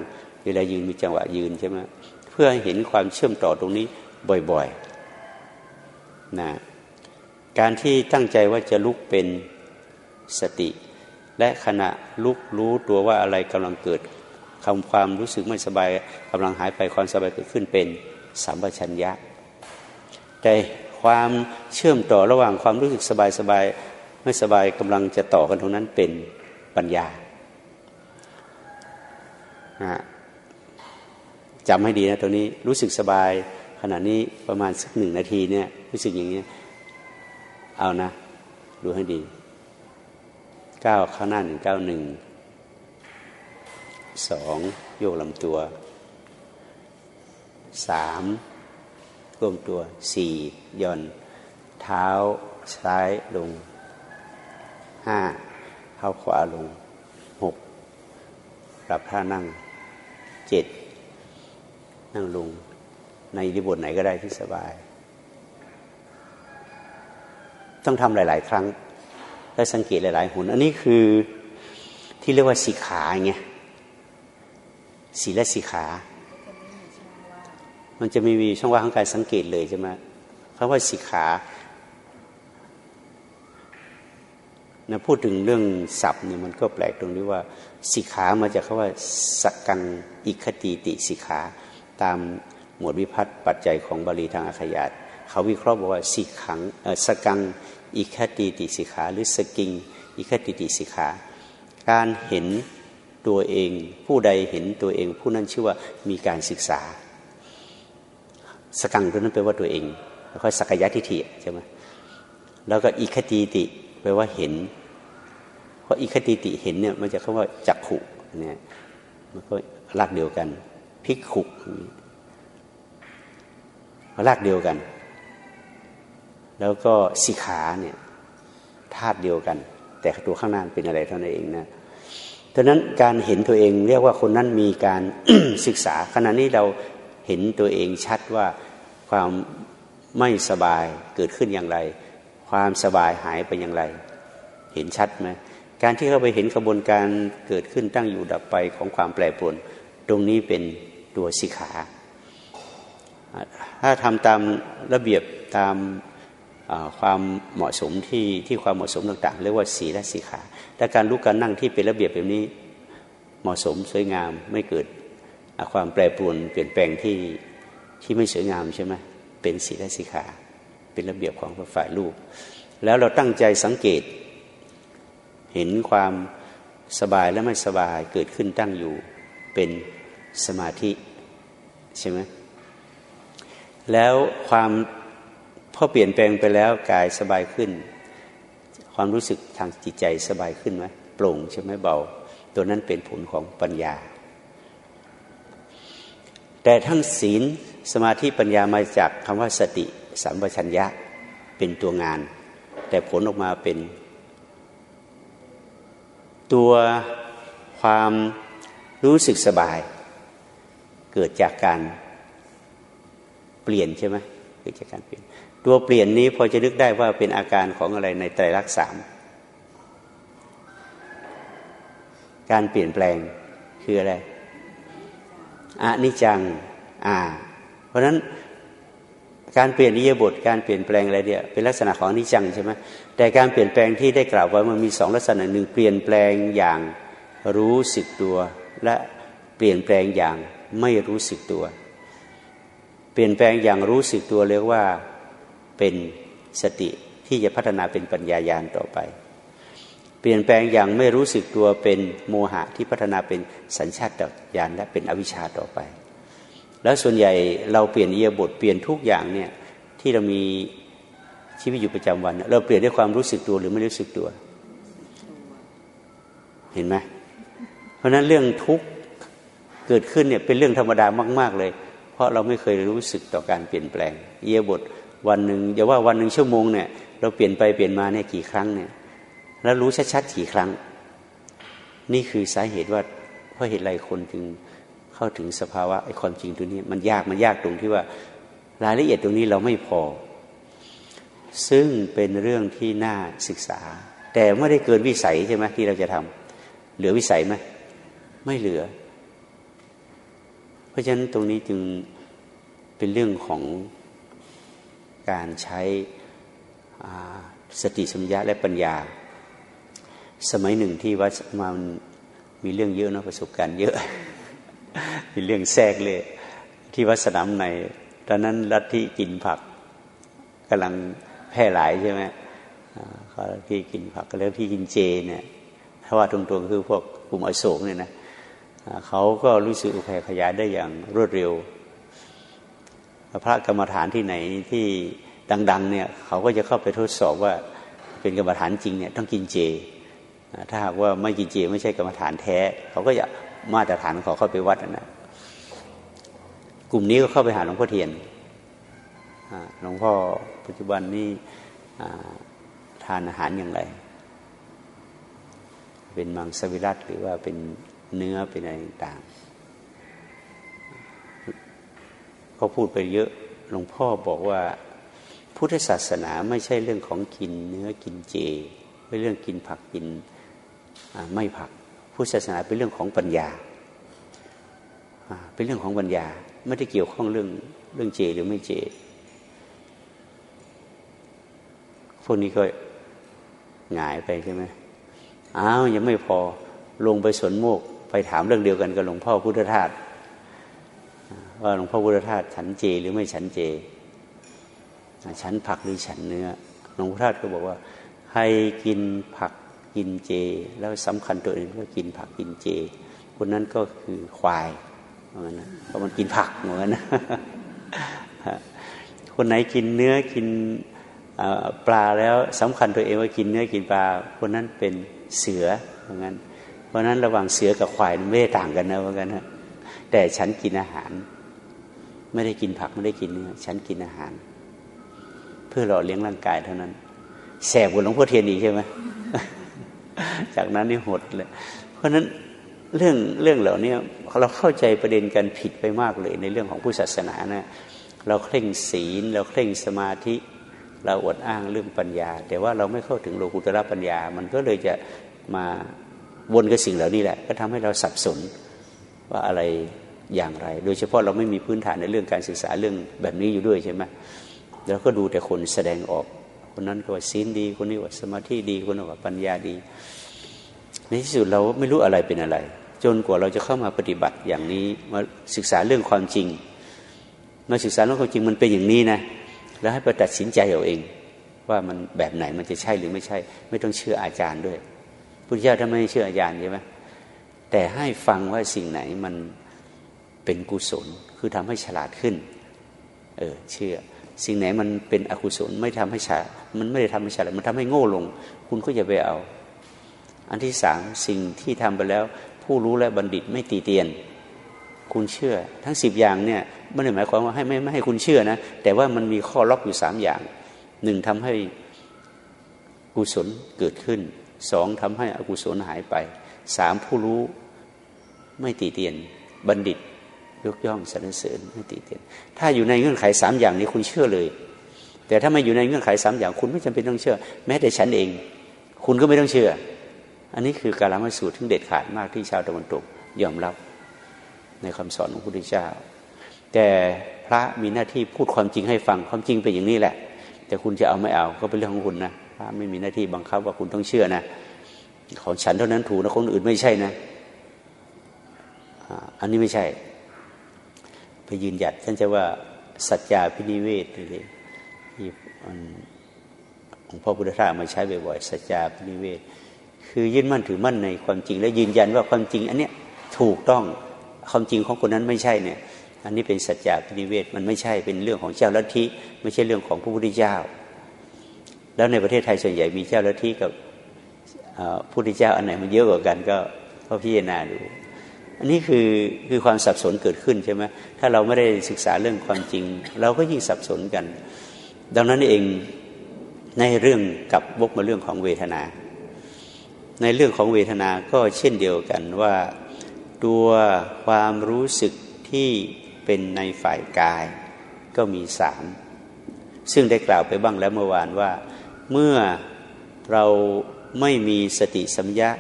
เวลายืนมีจังหวะยืนใช่ไหมเพื่อให้เห็นความเชื่อมต่อตรงนี้บ่อยๆนะการที่ตั้งใจว่าจะลุกเป็นสติ และขณะลุกรู้ตัวว่าอะไรกำลังเกิดคำความรู้สึกไม่สบายกำลังหายไปความสบายเกิดขึ้นเป็นสัมปชัญญะแต่ความเชื่อมต่อระหว่างความรู้สึกสบายสบายไม่สบายกำลังจะต่อกันตรงนั้นเป็นปัญญา จำให้ดีนะตัวนี้รู้สึกสบายขณะนี้ประมาณสักหนึ่งนาทีเนี่ยรู้สึกอย่างนี้เอานะดูให้ดีก้าวข้างหน้าหนึ่งก้าวหนึ่งสองโยกลำตัวสามก้มตัวสี่ย่อนเท้าซ้ายลงห้าเท้าขวาลงหกปรับท่านั่งเจ็ด นั่งลงในริบทไหนก็ได้ที่สบาย ต้องทำหลาย ๆ ครั้ง และสังเกตหลาย ๆหุนอันนี้คือที่เรียกว่าสีขาไงสีและสีขา มันจะไมีมีช่องว่างของการสังเกตเลยใช่ไหมเพราะว่าสิกขานะพูดถึงเรื่องศัพท์เนี่ยมันก็แปลกตรงที่ว่าสิกขามาจากคาว่าสักังอิคติติสิกขา ตามหมวดวิพัฒน์ปัจจัยของบาลีทางอาขยาตเขาวิเคราะห์บอกว่าสิขังสกังอิคติติสิขาหรือสกิงอิคติติสิขา การเห็นตัวเอง ผู้ใดเห็นตัวเอง ผู้นั้นชื่อว่ามีการศึกษา สกังตัวนั้นแปลว่าตัวเอง แล้วก็สักยะทิฏฐิใช่ไหมแล้วก็อิคติติแปลว่าเห็น เพราะอิคติติเห็นเนี่ยมันจะคำว่าจักขุเนี่ยมันก็รากเดียวกัน พิกขุรากเดียวกัน แล้วก็สิขาเนี่ยธาตุเดียวกัน แต่ตัวข้างหน้าเป็นอะไรเท่านั้นเองนะดังนั้นการเห็นตัวเองเรียกว่าคนนั้นมีการศึกษา ขณะนี้เราเห็นตัวเองชัดว่าความไม่สบายเกิดขึ้นอย่างไร ความสบายหายไปอย่างไร เห็นชัดไหมการที่เข้าไปเห็นกระบวนการเกิดขึ้นตั้งอยู่ดับไปของความแปรปรวน ตรงนี้เป็น ตัวสิขา ถ้าทำตามระเบียบตามความเหมาะสมที่ที่ความเหมาะสมต่างๆ เรียกว่าสีและสีขาแต่การรู้การนั่งที่เป็นระเบียบแบบนี้เหมาะสมสวยงามไม่เกิดความแปรปรวนเปลี่ยนแปลงที่ที่ไม่สวยงามใช่ไหมเป็นศีละสิกขาเป็นระเบียบของฝ่ายรูป แล้วเราตั้งใจสังเกต เห็นความสบายและไม่สบายเกิดขึ้นตั้งอยู่เป็นสมาธิ ใช่ไหมแล้วความพอเปลี่ยนแปลงไปแล้วกายสบายขึ้น ความรู้สึกทางจิตใจสบายขึ้นไหมโปร่งใช่ไหมเบา ตัวนั้นเป็นผลของปัญญา แต่ทั้งศีลสมาธิปัญญามาจากคำว่าสติสัมปชัญญะเป็นตัวงาน แต่ผลออกมาเป็น ตัวความรู้สึกสบาย เกิดจากการเปลี่ยนใช่ไหมเกิดจากการเปลี่ยน ตัวเปลี่ยนนี้พอจะนึกได้ว่าเป็นอาการของอะไรในไตรลักษณ์สามการเปลี่ยนแปลงคืออะไรอนิจัง อ่า เพราะฉะนั้นการเปลี่ยนนิยบทการเปลี่ยนแปลงอะไรเนี่ยเป็นลักษณะของนิจังใช่ไหมแต่การเปลี่ยนแปลงที่ได้กล่าวไว้มันมีสองลักษณะหนึ่งเปลี่ยนแปลงอย่างรู้สึกตัว และเปลี่ยนแปลงอย่าง ไม่รู้สึกตัว เปลี่ยนแปลงอย่างรู้สึกตัวเรียกว่าเป็นสติที่จะพัฒนาเป็นปัญญายาณต่อไป เปลี่ยนแปลงอย่างไม่รู้สึกตัวเป็นโมหะที่พัฒนาเป็นสัญชาตญาณและเป็นอวิชชาต่อไป แล้วส่วนใหญ่เราเปลี่ยนเอียบทเปลี่ยนทุกอย่างเนี่ยที่เรามีชีวิตอยู่ประจำวัน เราเปลี่ยนด้วยความรู้สึกตัวหรือไม่รู้สึกตัว เห็นไหมเพราะนั้นเรื่องทุกข์ เกิดขึ้นเนี่ยเป็นเรื่องธรรมดามาก ๆเลย เพราะเราไม่เคยรู้สึกต่อการเปลี่ยนแปลงเอียบทวันหนึ่งอย่าว่าวันหนึ่งชั่วโมงเนี่ยเราเปลี่ยนไปเปลี่ยนมาเนี่ยกี่ครั้งเนี่ยแล้วรู้ชัดๆกี่ครั้ง นี่คือสาเหตุว่าเพราะเหตุไรคนจึงเข้าถึงสภาวะไอ้ความจริงตัวนี้ มันยากมันยากตรงที่ว่ารายละเอียดตรงนี้เราไม่พอ ซึ่งเป็นเรื่องที่น่าศึกษา แต่ไม่ได้เกินวิสัยใช่ไหมที่เราจะทำเหลือวิสัยไหมไม่เหลือ ราะฉะนั้นตรงนี้จึงเป็นเรื่องของการใช้สติสัมยาและปัญญา สมัยหนึ่งที่วัดมันมีเรื่องเยอะนะประสบการณ์เยอะ มีเรื่องแทรกเลย ที่วัดสนามในตอนนั้นรัฐที่กินผักกำลังแพร่หลายใช่ไหมเขาที่กินผักก็แล้วที่กินเจเนี่ยถ้าว่าตรงๆคือพวกกลุ่มอโศกเนี่ยนะ เขาก็รู้สึกอุแผ่ขยายได้อย่างรวดเร็ว พระกรรมฐานที่ไหนที่ดัง ๆ เนี่ยเขาก็จะเข้าไปทดสอบว่าเป็นกรรมฐานจริงเนี่ยต้องกินเจ ถ้าหากว่าไม่กินเจ ไม่ใช่กรรมฐานแท้ เขาก็จะมาตรฐานขาเข้าไปวัดนะกลุ่มนี้ก็เข้าไปหาหลวงพ่อเทียนหลวงพ่อปัจจุบันนี้ทานอาหารอย่างไร เป็นมังสวิรัตหรือว่าเป็น เนื้อเป็นอะไรต่างเขาพูดไปเยอะหลวงพ่อบอกว่า พุทธศาสนาไม่ใช่เรื่องของกินเนื้อกินเจไม่เรื่องกินผักกินไม่ผัก พุทธศาสนาเป็นเรื่องของปัญญาเป็นเรื่องของปัญญาไม่ได้เกี่ยวข้องเรื่องเรื่องเจหรือไม่เจ พวกนี้ก็หงายไปใช่ไหมอ้าวยังไม่พอลงไปสวนโมก ถามเรื่องเดียวกันกับหลวงพ่อพุทธทาสว่าหลวงพ่อพุทธทาสฉันเจหรือไม่ฉันเจ ฉันผักหรือฉันเนื้อ หลวงพ่อทาสก็บอกว่า ให้กินผักกินเจ แล้วสำคัญตัวเองว่ากินผักกินเจ คนนั้นก็คือควายเหมือนกันเพราะมันกินผักเหมือนนะคนไหนกินเนื้อกินปลาแล้วสำคัญตัวเองว่ากินเนื้อกินปลา คนนั้นเป็นเสือเหมือนกัน ราะนั้นระหว่างเสือกับควายไม่ได้ต่างกันนะเหมือนกันนะแต่ฉันกินอาหาร ไม่ได้กินผักไม่ได้กินเนื้อฉันกินอาหาร เพื่อหล่อเลี้ยงร่างกายเท่านั้นแสบกว่าหลวงพ่อเทียนอีกใช่ไหมจากนั้นนี่หดเลย เพราะฉะนั้นเรื่องเรื่องเหล่านี้เราเข้าใจประเด็นกันผิดไปมากเลยในเรื่องของผู้ศาสนานะเราเคร่งศีล เราเคร่งสมาธิ เราอดอ้างเรื่องปัญญา แต่ว่าเราไม่เข้าถึงโลกุตระปัญญา มันก็เลยจะมา วนกับสิ่งเหล่านี้แหละ ก็ทำให้เราสับสนว่าอะไรอย่างไร โดยเฉพาะเราไม่มีพื้นฐานในเรื่องการศึกษาเรื่องแบบนี้อยู่ด้วยใช่ไหมเราก็ดูแต่คนแสดงออก คนนั้นก็ว่าศีลดี คนนี้ว่าสมาธิดี คนนี้ว่าปัญญาดี ในที่สุดเราไม่รู้อะไรเป็นอะไร จนกว่าเราจะเข้ามาปฏิบัติอย่างนี้มาศึกษาเรื่องความจริงมาศึกษาเรื่องความจริงมันเป็นอย่างนี้นะแล้วให้ไปตัดสินใจเอาเอง ว่ามันแบบไหนมันจะใช่หรือไม่ใช่ ไม่ต้องเชื่ออาจารย์ด้วย พุทธเจ้าถ้าไม่เชื่ออาจารย์ใช่ไหมแต่ให้ฟังว่าสิ่งไหนมันเป็นกุศล คือทำให้ฉลาดขึ้น เออเชื่อ สิ่งไหนมันเป็นอกุศลไม่ทำให้ฉลาดมันไม่ได้ทำให้ฉลาดมันทำให้โง่ลง คุณก็อย่าไปเอา อันที่สามสิ่งที่ทำไปแล้ว ผู้รู้และบัณฑิตไม่ตีเตียน คุณเชื่อ ทั้งสิบอย่างเนี่ยไม่ได้หมายความว่าให้ไม่ไม่ให้คุณเชื่อนะแต่ว่ามันมีข้อล็อกอยู่สามอย่างหนึ่งทำให้กุศลเกิดขึ้น สองทำให้อกุศลหายไปสามผู้รู้ไม่ตีเตียน บัณฑิตยกย่องสรรเสริญไม่ติเตียน ถ้าอยู่ในเงื่อนไขสามอย่างนี้คุณเชื่อเลย แต่ถ้าไม่อยู่ในเงื่อนไขสามอย่าง คุณไม่จำเป็นต้องเชื่อ แม้แต่ฉันเอง คุณก็ไม่ต้องเชื่อ อันนี้คือการละมสูตรที่เด็ดขาดมากที่ชาวตะวันตกยอมรับในคำสอนของพระพุทธเจ้า แต่พระมีหน้าที่พูดความจริงให้ฟังความจริงเป็นอย่างนี้แหละ แต่คุณจะเอาไม่เอาก็เป็นเรื่องของคุณนะ พระไม่มีหน้าที่บังคับว่าคุณต้องเชื่อนะ ของฉันเท่านั้นถูกนะคนอื่นไม่ใช่นะอันนี้ไม่ใช่ ไปยืนหยัดท่านจะว่าสัจจาพินิเวศเลยที่หลวงพ่อพุทธทาสมาใช้บ่อยๆสัจจาพินิเวศ คือยึดมั่นถือมั่นในความจริง และยืนยันว่าความจริง อันเนี้ยถูกต้องความจริงของคนนั้นไม่ใช่เนี่ย อันนี้เป็นสัจจาพินิเวศมันไม่ใช่เป็นเรื่องของเจ้าลัทธิไม่ใช่เรื่องของพระพุทธเจ้า แล้วในประเทศไทยส่วนใหญ่มีเจ้าลัทธิกับพระพุทธเจ้าอันไหนมันเยอะกว่ากันก็ก็พิจารณาดูอันนี้คือคือความสับสนเกิดขึ้นใช่ไหมถ้าเราไม่ได้ศึกษาเรื่องความจริง เราก็ยิ่งสับสนกัน ดังนั้นเองในเรื่องกับวกมาเรื่องของเวทนา ในเรื่องของเวทนาก็เช่นเดียวกันว่าตัวความรู้สึกที่เป็นในฝ่ายกายก็มีสามซึ่งได้กล่าวไปบ้างแล้วเมื่อวานว่า เมื่อเราไม่มีสติสัมยาา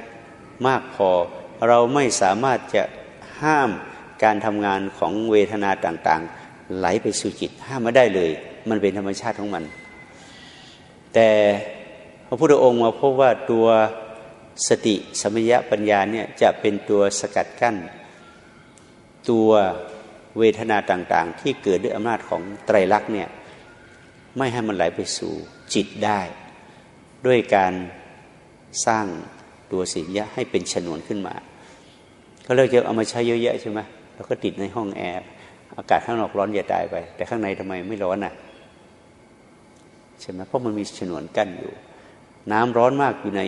มากพอ เราไม่สามารถจะห้ามการทำงานของเวทนาต่างๆ ไหลไปสู่จิตห้ามไม่ได้เลย มันเป็นธรรมชาติของมัน แต่พระพุทธองค์มาพบว่าตัวสติสัมัยปัญญาเนี่ยจะเป็นตัวสกัดกั้น ตัวเวทนาต่างๆ ที่เกิดด้วยอำนาจของไตรลักษณ์เนี่ย ไม่ให้มันไหลไปสู่จิตได้ ด้วยการสร้างตัวสิญญะให้เป็นฉนวนขึ้นมา ก็เลยจะเอามาใช้เยอะแยะใช่ไหมเราก็ติดในห้องแอร์อากาศข้างนอกร้อนอย่าตายไป แต่ข้างในทำไมไม่ร้อนอะใช่ไหมเพราะมันมีฉนวนกั้นอยู่ น้ำร้อนมากอยู่ใน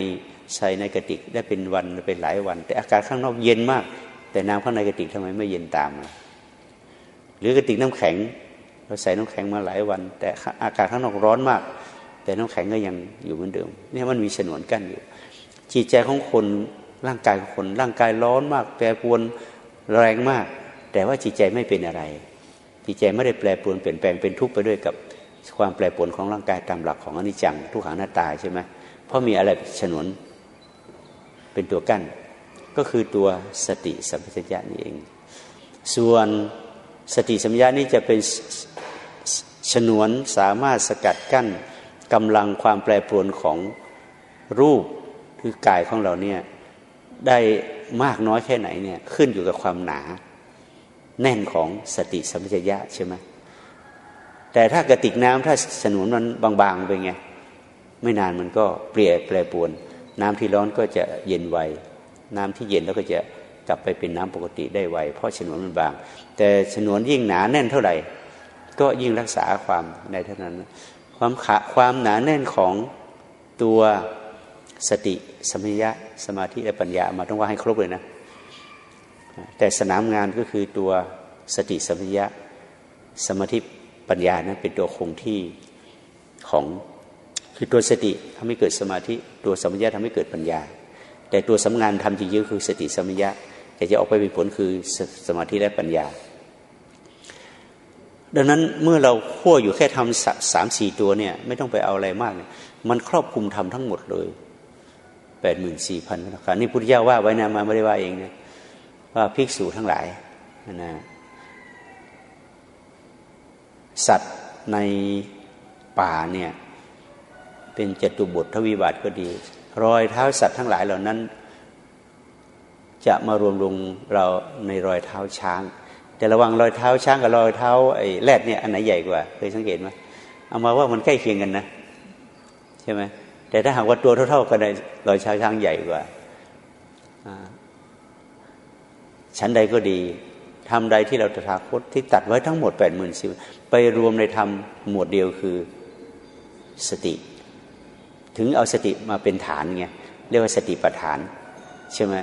ใส่ในกระติกได้เป็นวันเป็นหลายวัน แต่อากาศข้างนอกเย็นมาก แต่น้ำข้างในกระติกทำไมไม่เย็นตามหรือกระติกน้ำแข็ง เราใส่น้ำแข็งมาหลายวัน แต่อากาศข้างนอกร้อนมาก แต่น้ำแข็งก็ยังอยู่เหมือนเดิมนี่มันมีฉนวนกั้นอยู่ จิตใจของคนร่างกายของคนร่างกายร้อนมาก แปรปรวนแรงมาก แต่ว่าจิตใจไม่เป็นอะไร จิตใจไม่ได้แปรปรวนเปลี่ยนแปลงเป็นทุกข์ไปด้วยกับความแปรปรวนของร่างกายตามหลักของอนิจจังทุกขังหน้าตายใช่ไหมเพราะมีอะไรฉนวนเป็นตัวกั้น ก็คือตัวสติสัมปชัญญะนี่เอง ส่วนสติสัมปชัญญะนี่จะเป็น ฉนวนสามารถสกัดกั้นกำลังความแปรปรวนของรูปคือกายของเราเนี่ยได้มากน้อยแค่ไหนเนี่ยขึ้นอยู่กับความหนา แน่นของสติสัมปชัญญะใช่ไหมแต่ถ้ากระติกน้ำถ้าสนุนมันบางๆไปไงไม่นานมันก็เปลี่ยนแปรปรวน น้ำที่ร้อนก็จะเย็นไว น้ำที่เย็นแล้วก็จะกลับไปเป็นน้ำปกติได้ไว เพราะฉนวนมันบาง แต่ฉนวนยิ่งหนาแน่นเท่าไหร่ ก็ยิ่งรักษาความในเท่านั้น ความขาความหนาแน่นของตัวสติสมัยะสมาธิและปัญญามาต้องว่าให้ครบเลยนะ แต่สนามงานก็คือตัวสติสมัยะสมาธิปัญญานั้นเป็นตัวคงที่ของคือตัวสติทำให้เกิดสมาธิตัวสมัยะทำให้เกิดปัญญา แต่ตัวสำงานทำจริงๆคือสติสมัยะแต่จะออกไปเป็นผลคือสมาธิและปัญญา ดังนั้นเมื่อเราขั้วอยู่แค่ทำสามสี่ตัวเนี่ย ไม่ต้องไปเอาอะไรมาก มันครอบคลุมทำทั้งหมดเลยแปดหมื่นสี่พันราคานี่พุทธเจ้าว่าไว้นะมาไม่ได้ว่าเองนะว่าภิกษุทั้งหลายนะสัตว์ในป่าเนี่ยเป็นจตุบททวิบัติก็ดี รอยเท้าสัตว์ทั้งหลายเหล่านั้น จะมารวมลงเราในรอยเท้าช้าง แต่ระวังรอยเท้าช้างกับรอยเท้าไอ้แรดเนี่ยอันไหนใหญ่กว่าเคยสังเกตไหมเอามาว่ามันใกล้เคียงกันนะใช่ไหมแต่ถ้าหากว่าตัวเท่า ๆกันรอยช้างช้างใหญ่กว่าชั้นใดก็ดีทำใดที่เราตถาคตที่ตัดไว้ทั้งหมดแปดหมื่นสิบไปรวมในธรรมหมวดเดียวคือสติ ถึงเอาสติมาเป็นฐานไงเรียกว่าสติปัฏฐานใช่ไหม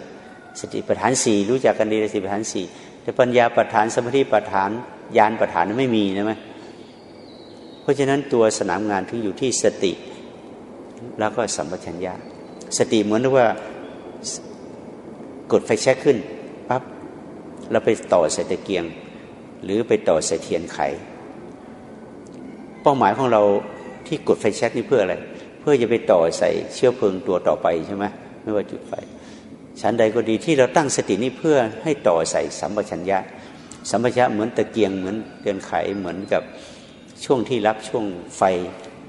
สติปัฏฐานสี่รู้จักกันดีสติปัฏฐานสี่ แต่ปัญญาปัฏฐานสมาธิปัฏฐานญาณปัฏฐานไม่มีนะไหมเพราะฉะนั้นตัวสนามงานที่อยู่ที่สติ แล้วก็สัมปชัญญะสติเหมือนว่ากดไฟแช็กขึ้นปั๊บเราไปต่อใส่ตะเกียง หรือไปต่อใส่เทียนไข เป้าหมายของเราที่กดไฟแช็กนี่เพื่ออะไร เพื่อจะไปต่อใส่เชื้อเพลิงตัวต่อไปใช่ไหมไม่ว่าจุดไฟ ชั้นใดก็ดีที่เราตั้งสตินี้เพื่อให้ต่อใส่สัมปชัญญะ สัมปชัญญะเหมือนตะเกียงเหมือนเทียนไขเหมือนกับช่วงที่รับช่วงไฟ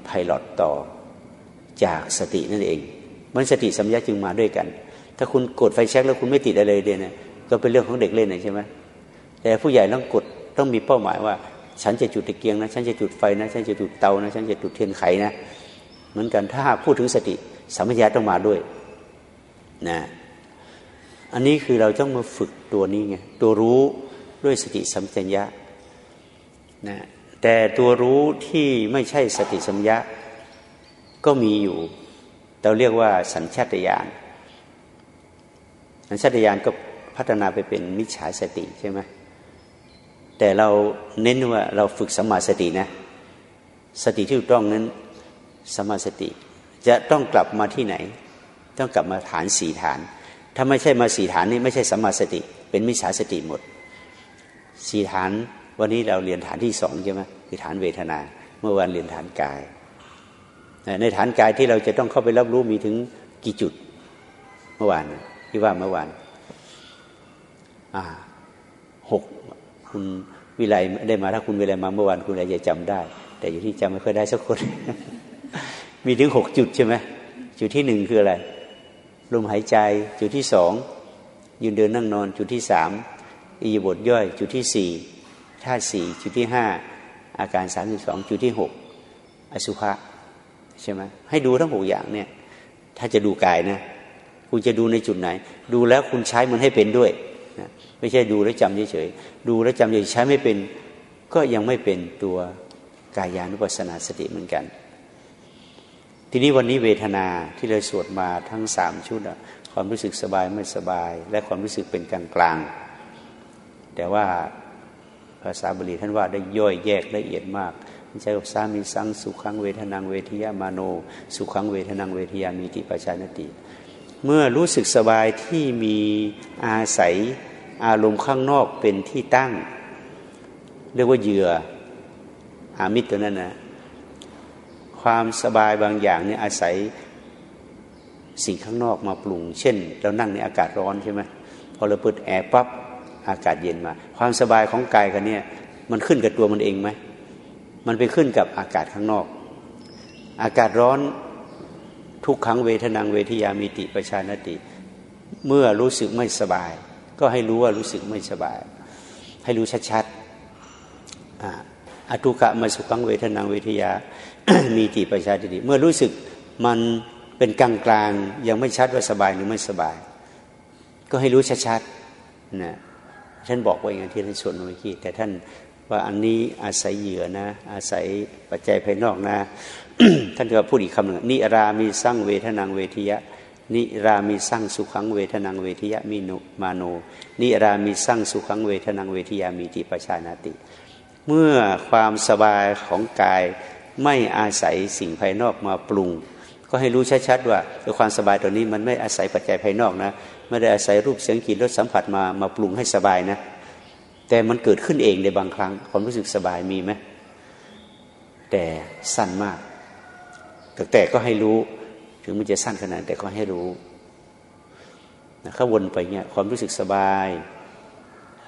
ไพลอตต่อจากสตินั่นเอง มันสติสัมยาจึงมาด้วยกัน ถ้าคุณกดไฟแช็กแล้วคุณไม่ติดอะไรเลยเนี่ยก็เป็นเรื่องของเด็กเล่นใช่ไหมแต่ผู้ใหญ่ต้องกดต้องมีเป้าหมายว่า ฉันจะจุดตะเกียงนะ ฉันจะจุดไฟนะ ฉันจะจุดเตานะ ฉันจะจุดเทียนไขนะ เหมือนกันถ้าพูดถึงสติสัมยาต้องมาด้วยนะ อันนี้คือเราต้องมาฝึกตัวนี้ไงตัวรู้ด้วยสติสัมปชัญญะนะแต่ตัวรู้ที่ไม่ใช่สติสัมยาก็มีอยู่ เราเรียกว่าสัญชาตญาณสัญชาตญาณก็พัฒนาไปเป็นมิจฉาสติใช่ไหมแต่เราเน้นว่าเราฝึกสมาสตินะ สติที่ถูกต้องนั้นสมาสติ จะต้องกลับมาที่ไหน ต้องกลับมาฐานสี่ฐาน ถ้าไม่ใช่มาสี่ฐานนี้ไม่ใช่สัมมาสติ เป็นมิจฉาสติหมดสี่ฐานวันนี้เราเรียนฐานที่สองใช่ไหมคือฐานเวทนา เมื่อวันเรียนฐานกาย ในฐานกายที่เราจะต้องเข้าไปรับรู้มีถึงกี่จุดเมื่อวานที่ว่าเมื่อวานหกคุณวิไลได้มาถ้าคุณวิไลมาเมื่อวานคุณวิไลจะจำได้ แต่อยู่ที่จำไม่ค่อยได้สักคน มีถึงหกจุดใช่ไหมจุดที่หนึ่งคืออะไร ลมหายใจจุดที่สองยืนเดินนั่งนอนจุดที่สามอิยบทย่อย จุดที่สี่ท่าสี่จุดที่ห้าอาการสามสิบสองจุดที่หกอสุภะใช่ไหมให้ดูทั้งหกอย่างเนี่ยถ้าจะดูกายนะ คุณจะดูในจุดไหน ดูแล้วคุณใช้มันให้เป็นด้วยนะไม่ใช่ดูแล้วจำเฉยๆดูแล้วจำเฉยใช้ไม่เป็น ก็ยังไม่เป็นตัวกายานุปัสสนาสติเหมือนกัน ทีนี้วันนี้เวทนาที่เราสวดมาทั้งสามชุดความรู้สึกสบายไม่สบาย และความรู้สึกเป็นกลางกลางแต่ว่าภาษาบาลีท่านว่าได้ย่อยแยกละเอียดมากใช้กับสามีสังสุขังเวทนังเวทียามาโน สุขังเวทนังเวทียามีติปัจานติ เมื่อรู้สึกสบายที่มีอาศัยอารมณ์ข้างนอกเป็นที่ตั้ง เรียกว่าเหยื่ออามิตรตัวนั้นนะ ความสบายบางอย่างเนี่ยอาศัยสิ่งข้างนอกมาปรุง เช่น เรานั่งในอากาศร้อนใช่ไหมพอเราเปิดแอร์ปั๊บอากาศเย็นมา ความสบายของกายกันเนี่ยมันขึ้นกับตัวมันเองไหมมันไปขึ้นกับอากาศข้างนอก อากาศร้อนทุกครั้งเวทนังเวทยามิติประชานติ เมื่อรู้สึกไม่สบาย ก็ให้รู้ว่ารู้สึกไม่สบาย ให้รู้ชัดๆ อทุกะมาสุขังเวทนังเวทยา มีติประชาติเมื่อรู้สึกมันเป็นกลางกลางยังไม่ชัดว่าสบายหรือไม่สบาย ก็ให้รู้ชัดๆนะท่านบอกว่าอย่างที่ท่านชวนเมื่อกี้แต่ท่านว่าอันนี้อาศัยเหยื่อนะ อาศัยปัจจัยภายนอกนะ ท่านก็พูดอีกคำหนึ่งนิรามีสร้างเวทนางเวทียะนิรามีสร้างสุขังเวทนางเวทียะมีโนมาโน นิรามีสร้างสุขังเวทนางเวทียามีติปชานาติ เมื่อความสบายของกายไม่อาศัยสิ่งภายนอกมาปรุง ก็ให้รู้ชัดๆว่าความสบายตัวนี้มันไม่อาศัยปัจจัยภายนอกนะไม่ได้อาศัยรูปเสียงกลิ่นรสสัมผัสมามาปรุงให้สบายนะ แต่มันเกิดขึ้นเองในบางครั้ง ความรู้สึกสบายมีไหมแต่สั้นมากแต่แต่ก็ให้รู้ ถึงมันจะสั้นขนาดแต่ก็ให้รู้นะข้าวนไปเนี่ยความรู้สึกสบาย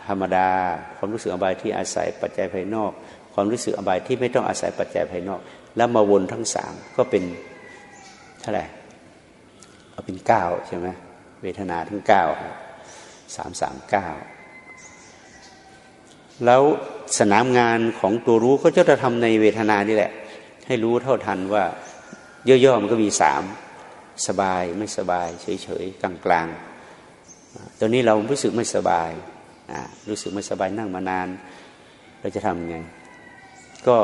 ธรรมดา ความรู้สึกอบายที่อาศัยปัจจัยภายนอก ความรู้สึกอบายที่ไม่ต้องอาศัยปัจจัยภายนอก แล้วมาวนทั้งสามก็เป็นเท่าไหร่เอาเป็นเก้าใช่ไหมเวทนาทั้งเก้าสามสามเก้าแล้วสนามงานของตัวรู้ก็จะทำในเวทนานี่แหละ ให้รู้เท่าทันว่าย่อๆมันก็มีสามสบายไม่สบาย เฉยๆกลางๆตอนนี้เรารู้สึกไม่สบาย รู้สึกไม่สบายนั่งมานานเราจะทำไง ก็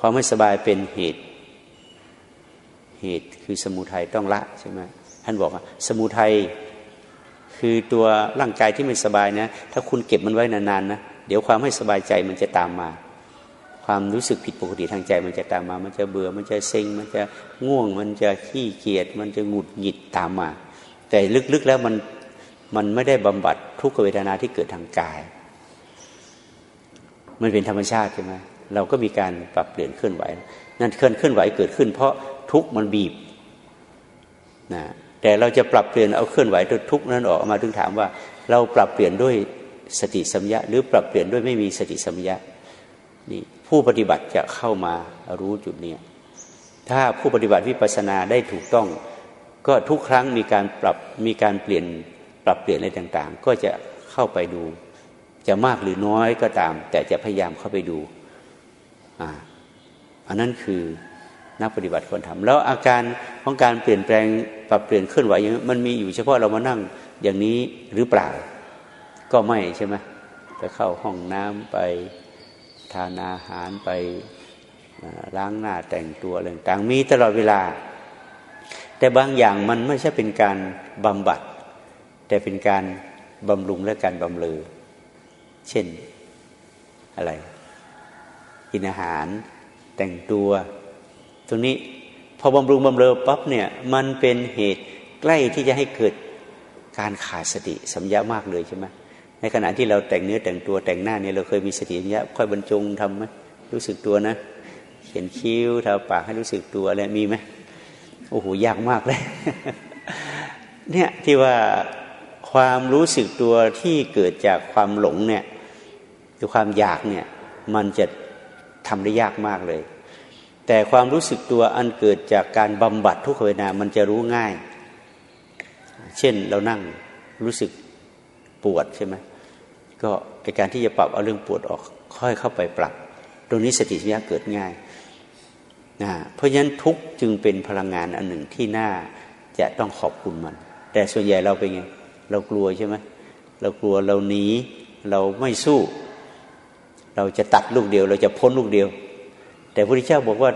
ความไม่สบายเป็นเหตุ เหตุคือสมุทัยต้องละใช่ไหมท่านบอกว่า สมุทัยคือตัวร่างกายที่ไม่สบายนะ ถ้าคุณเก็บมันไว้นานๆนะเดี๋ยวความไม่สบายใจมันจะตามมา ความรู้สึกผิดปกติทางใจมันจะตามมา มันจะเบื่อมันจะเซ็ง มันจะง่วง มันจะขี้เกียจมันจะหงุดหงิดตามมา แต่ลึกๆแล้วมันมันไม่ได้บำบัด ทุกขเวทนาที่เกิดทางกาย มันเป็นธรรมชาติใช่ไหมเราก็มีการปรับเปลี่ยนเคลื่อนไหว นั่นเคลื่อนเคลื่อนไหวเกิดขึ้น เพราะทุกมันบีบนะแต่เราจะปรับเปลี่ยนเอาเคลื่อนไหวทุกนั้นออกมาถึงถามว่า เราปรับเปลี่ยนด้วยสติสัมยาหรือปรับเปลี่ยนด้วยไม่มีสติสัมยานี่ผู้ปฏิบัติจะเข้ามารู้จุดนี้ถ้าผู้ปฏิบัติวิปัสสนาได้ถูกต้อง ก็ทุกครั้งมีการปรับมีการเปลี่ยน ปรับเปลี่ยนอะไรต่างๆ ก็จะเข้าไปดู จะมากหรือน้อยก็ตาม แต่จะพยายามเข้าไปดูอ่าอันนั้นคือนักปฏิบัติควรทำแล้วอาการของการเปลี่ยนแปลงปรับเปลี่ยนเคลื่อนไหวอย่างมันมีอยู่เฉพาะเรามานั่งอย่างนี้หรือเปล่า ก็ไม่ใช่ไหมจะเข้าห้องน้ำไปทานอาหารไปล้างหน้าแต่งตัวอะไรต่างมีตลอดเวลา แต่บางอย่างมันไม่ใช่เป็นการบำบัด แต่เป็นการบำรุงและการบำเรอเช่นอะไร กินอาหารแต่งตัว ตรงนี้พอบำรุงบำเรอปั๊บเนี่ยมันเป็นเหตุใกล้ที่จะให้เกิดการขาดสติสัมยามากเลยใช่ไหมในขณะที่เราแต่งเนื้อแต่งตัวแต่งหน้าเนี่ยเราเคยมีสติสัมยาค่อยบรรจงทำไหมรู้สึกตัวนะ เขียนคิ้วทาปากให้รู้สึกตัวอะไรมีไหมโอ้โหยากมากเลย เนี่ยที่ว่า ความรู้สึกตัวที่เกิดจากความหลงเนี่ยคือความอยากเนี่ยมันจะทำได้ยากมากเลย แต่ความรู้สึกตัวอันเกิดจากการบำบัดทุกขเวทนา มันจะรู้ง่าย เช่นเรานั่งรู้สึกปวดใช่ไหมก็ในการที่จะปรับเอาเรื่องปวดออก ค่อยเข้าไปปรับ ตรงนี้สติสัมยาเกิดง่ายนะเพราะฉะนั้นทุกจึงเป็นพลังงานอันหนึ่งที่น่าจะต้องขอบคุณมัน แต่ส่วนใหญ่เราเป็นไง เรากลัวใช่ไหมเรากลัวเราหนีเราไม่สู้ เราจะตัดลูกเดียว เราจะพ้นลูกเดียว แต่พระพุทธเจ้าบอกว่า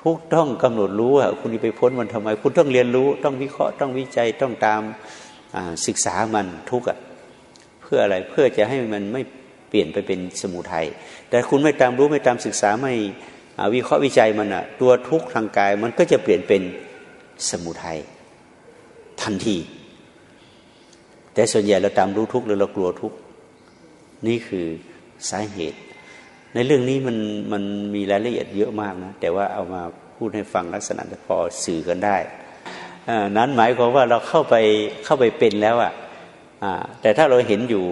ทุกต้องกำหนดรู้ว่าคุณไปพ้นมันทำไม คุณต้องเรียนรู้ ต้องวิเคราะห์ต้องวิจัยต้องตามศึกษามันทุกอะเพื่ออะไรเพื่อจะให้มันไม่เปลี่ยนไปเป็นสมุทัยแต่คุณไม่ตามรู้ไม่ตามศึกษาไม่วิเคราะห์วิจัยมันอะตัวทุกข์ทางกายมันก็จะเปลี่ยนเป็นสมุทัยทันที แต่ส่วนใหญ่เราตามรู้ทุกข์หรือเรากลัวทุกข์นี่คือสาเหตุ ในเรื่องนี้มันมันมีรายละเอียดเยอะมากนะแต่ว่าเอามาพูดให้ฟังลักษณะพอสื่อกันได้นั้นหมายความว่าเราเข้าไปเข้าไปเป็นแล้วอะ่ะแต่ถ้าเราเห็นอยู่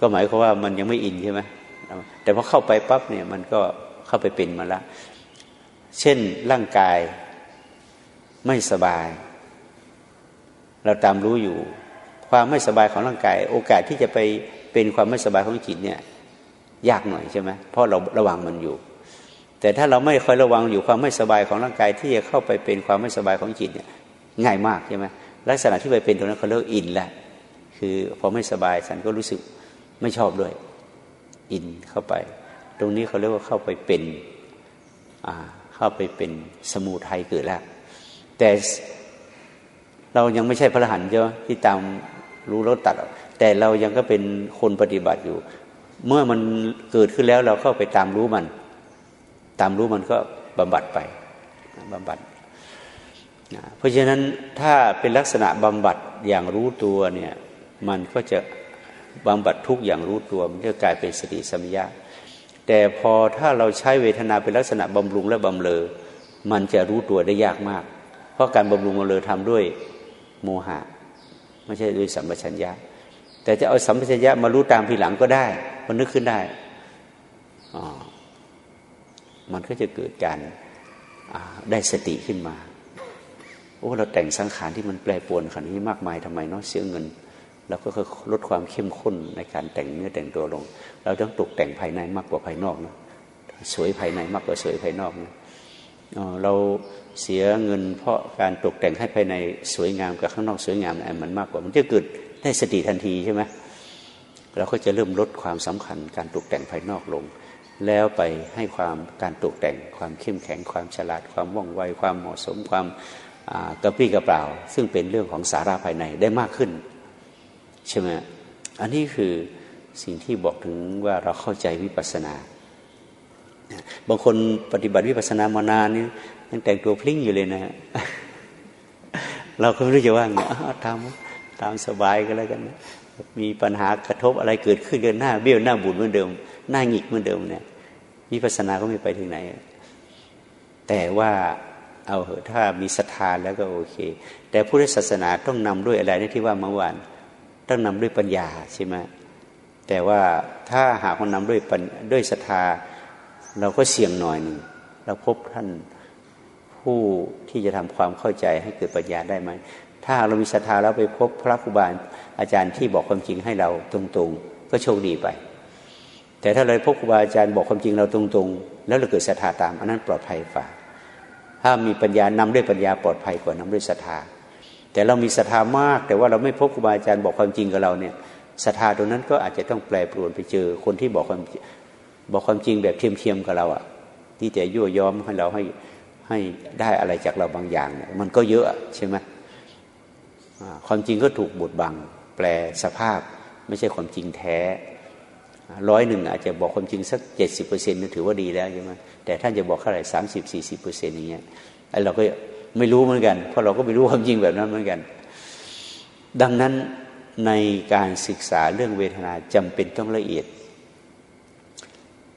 ก็หมายความว่ามันยังไม่อินใช่ไหมแต่พอเข้าไปปั๊บเนี่ยมันก็เข้าไปเป็นมาละเช่นร่างกายไม่สบาย เราตามรู้อยู่ ความไม่สบายของร่างกาย โอกาสที่จะไปเป็นความไม่สบายของจิตเนี่ยยากหน่อยใช่ไหมเพราะเราระวังมันอยู่ แต่ถ้าเราไม่คอยระวังอยู่ความไม่สบายของร่างกาย ที่จะเข้าไปเป็นความไม่สบายของจิตเนี่ยง่ายมากใช่ไหมลักษณะที่ไปเป็นตรงนั้นเขาเรียกอินแหล้วคือพอไม่สบายฉันก็รู้สึกไม่ชอบด้วย อินเข้าไป ตรงนี้เขาเรียกว่าเข้าไปเป็นเข้าไปเป็นสมูทัยเกิดแล้วแต่เรายังไม่ใช่พระรหันต์ใช่ไหมที่ตาม รู้แล้วตัดแต่เรายังก็เป็นคนปฏิบัติอยู่ เมื่อมันเกิดขึ้นแล้วเราเข้าไปตามรู้มัน ตามรู้มันก็บำบัดไปบำบัดเพราะฉะนั้นถ้าเป็นลักษณะบำบัดอย่างรู้ตัวเนี่ยมันก็จะบำบัดทุกอย่างรู้ตัวมันจะกลายเป็นสติสัมยาแต่พอถ้าเราใช้เวทนาเป็นลักษณะบำรุงและบำเลอมันจะรู้ตัวได้ยากมาก เพราะการบำรุงบำเลอทำด้วยโมหะ ไม่ใช่ด้วยสัมปชัญญะ แต่จะเอาสัมปชัญญะมารู้ตามทีหลังก็ได้มันนึกขึ้นได้อ๋อมันก็จะเกิดการได้สติขึ้นมาโอ้เราแต่งสังขารที่มันแปรปรวนขนาดนี้มากมายทำไมเนาะเสียเงินเราก็ลดความเข้มข้นในการแต่งเนื้อแต่งตัวลง เราต้องตกแต่งภายในมากกว่าภายนอกนะสวยภายในมากกว่าสวยภายนอกนะเรา เสียเงินเพราะการตกแต่งให้ภายในสวยงามกับข้างนอกสวยงามนะมันมากกว่ามันจะเกิดได้สติทันทีใช่ไหมเราก็จะเริ่มลดความสำคัญการตกแต่งภายนอกลง แล้วไปให้ความการตกแต่งความเข้มแข็งความฉลาดความว่องไวความเหมาะสมความกระปี้กระเปล่า ซึ่งเป็นเรื่องของสาระภายในได้มากขึ้นใช่ไหมอันนี้คือสิ่งที่บอกถึงว่าเราเข้าใจวิปัสสนา บางคนปฏิบัติวิปัสสนามานานนี่ ยังแต่งตัวพลิ้งอยู่เลยนะเราก็ไม่รู้จะว่าไงทำตามสบายก็แล้วกันนะมีปัญหากระทบอะไรเกิดขึ้นเกันหน้าเบี้ยวหน้าบุญเหมือนเดิม หน้าหงิกเหมือนเดิมเนี่ยวิปัสสนาก็ไม่ไปถึงไหน แต่ว่าเอาเหอะถ้ามีศรัทธาแล้วก็โอเค แต่พุทธศาสนาต้องนำด้วยอะไรนี่ที่ว่าเมื่อวานต้องนำด้วยปัญญาใช่ไหมแต่ว่าถ้าหากคนนำด้วยด้วยศรัทธา เราก็เสี่ยงหน่อยหนึ่งเราพบท่าน ผู้ที่จะทำความเข้าใจให้เกิดปัญญาได้ไหมถ้าเรามีศรัทธาแล้วไปพบพระครูบาอาจารย์ที่บอกความจริงให้เราตรงๆ ก็โชคดีไป แต่ถ้าเราพบครูบาอาจารย์บอกความจริงเราตรงๆ แล้วเราเกิดศรัทธาตามอันนั้นปลอดภัยฝ่าถ้ามีปัญญานำด้วยปัญญาปลอดภัยกว่านำด้วยศรัทธา แต่เรามีศรัทธามาก แต่ว่าเราไม่พบครูบาอาจารย์บอกความจริงกับเราเนี่ยศรัทธาตรงนั้นก็อาจจะต้องแปลปรวนไปเจอคนที่บอกความบอกความจริงแบบเทียมๆกับเราอะที่จะยั่วย้อมให้เราให้ ให้ได้อะไรจากเราบางอย่างเนี่ยมันก็เยอะใช่ไหมความจริงก็ถูกบดบัง แปลสภาพไม่ใช่ความจริงแท้ร้อยหนึ่งอาจจะบอกความจริงสักเจ็ดสิบเปอร์เซ็นต์ถือว่าดีแล้วใช่ไหมแต่ท่านจะบอกเท่าไหร่สามสิบสี่สิบเปอร์เซ็นต์อย่างเงี้ยไอ้เราก็ไม่รู้เหมือนกัน เพราะเราก็ไม่รู้ความจริงแบบนั้นเหมือนกัน ดังนั้นในการศึกษาเรื่องเวทนาจำเป็นต้องละเอียด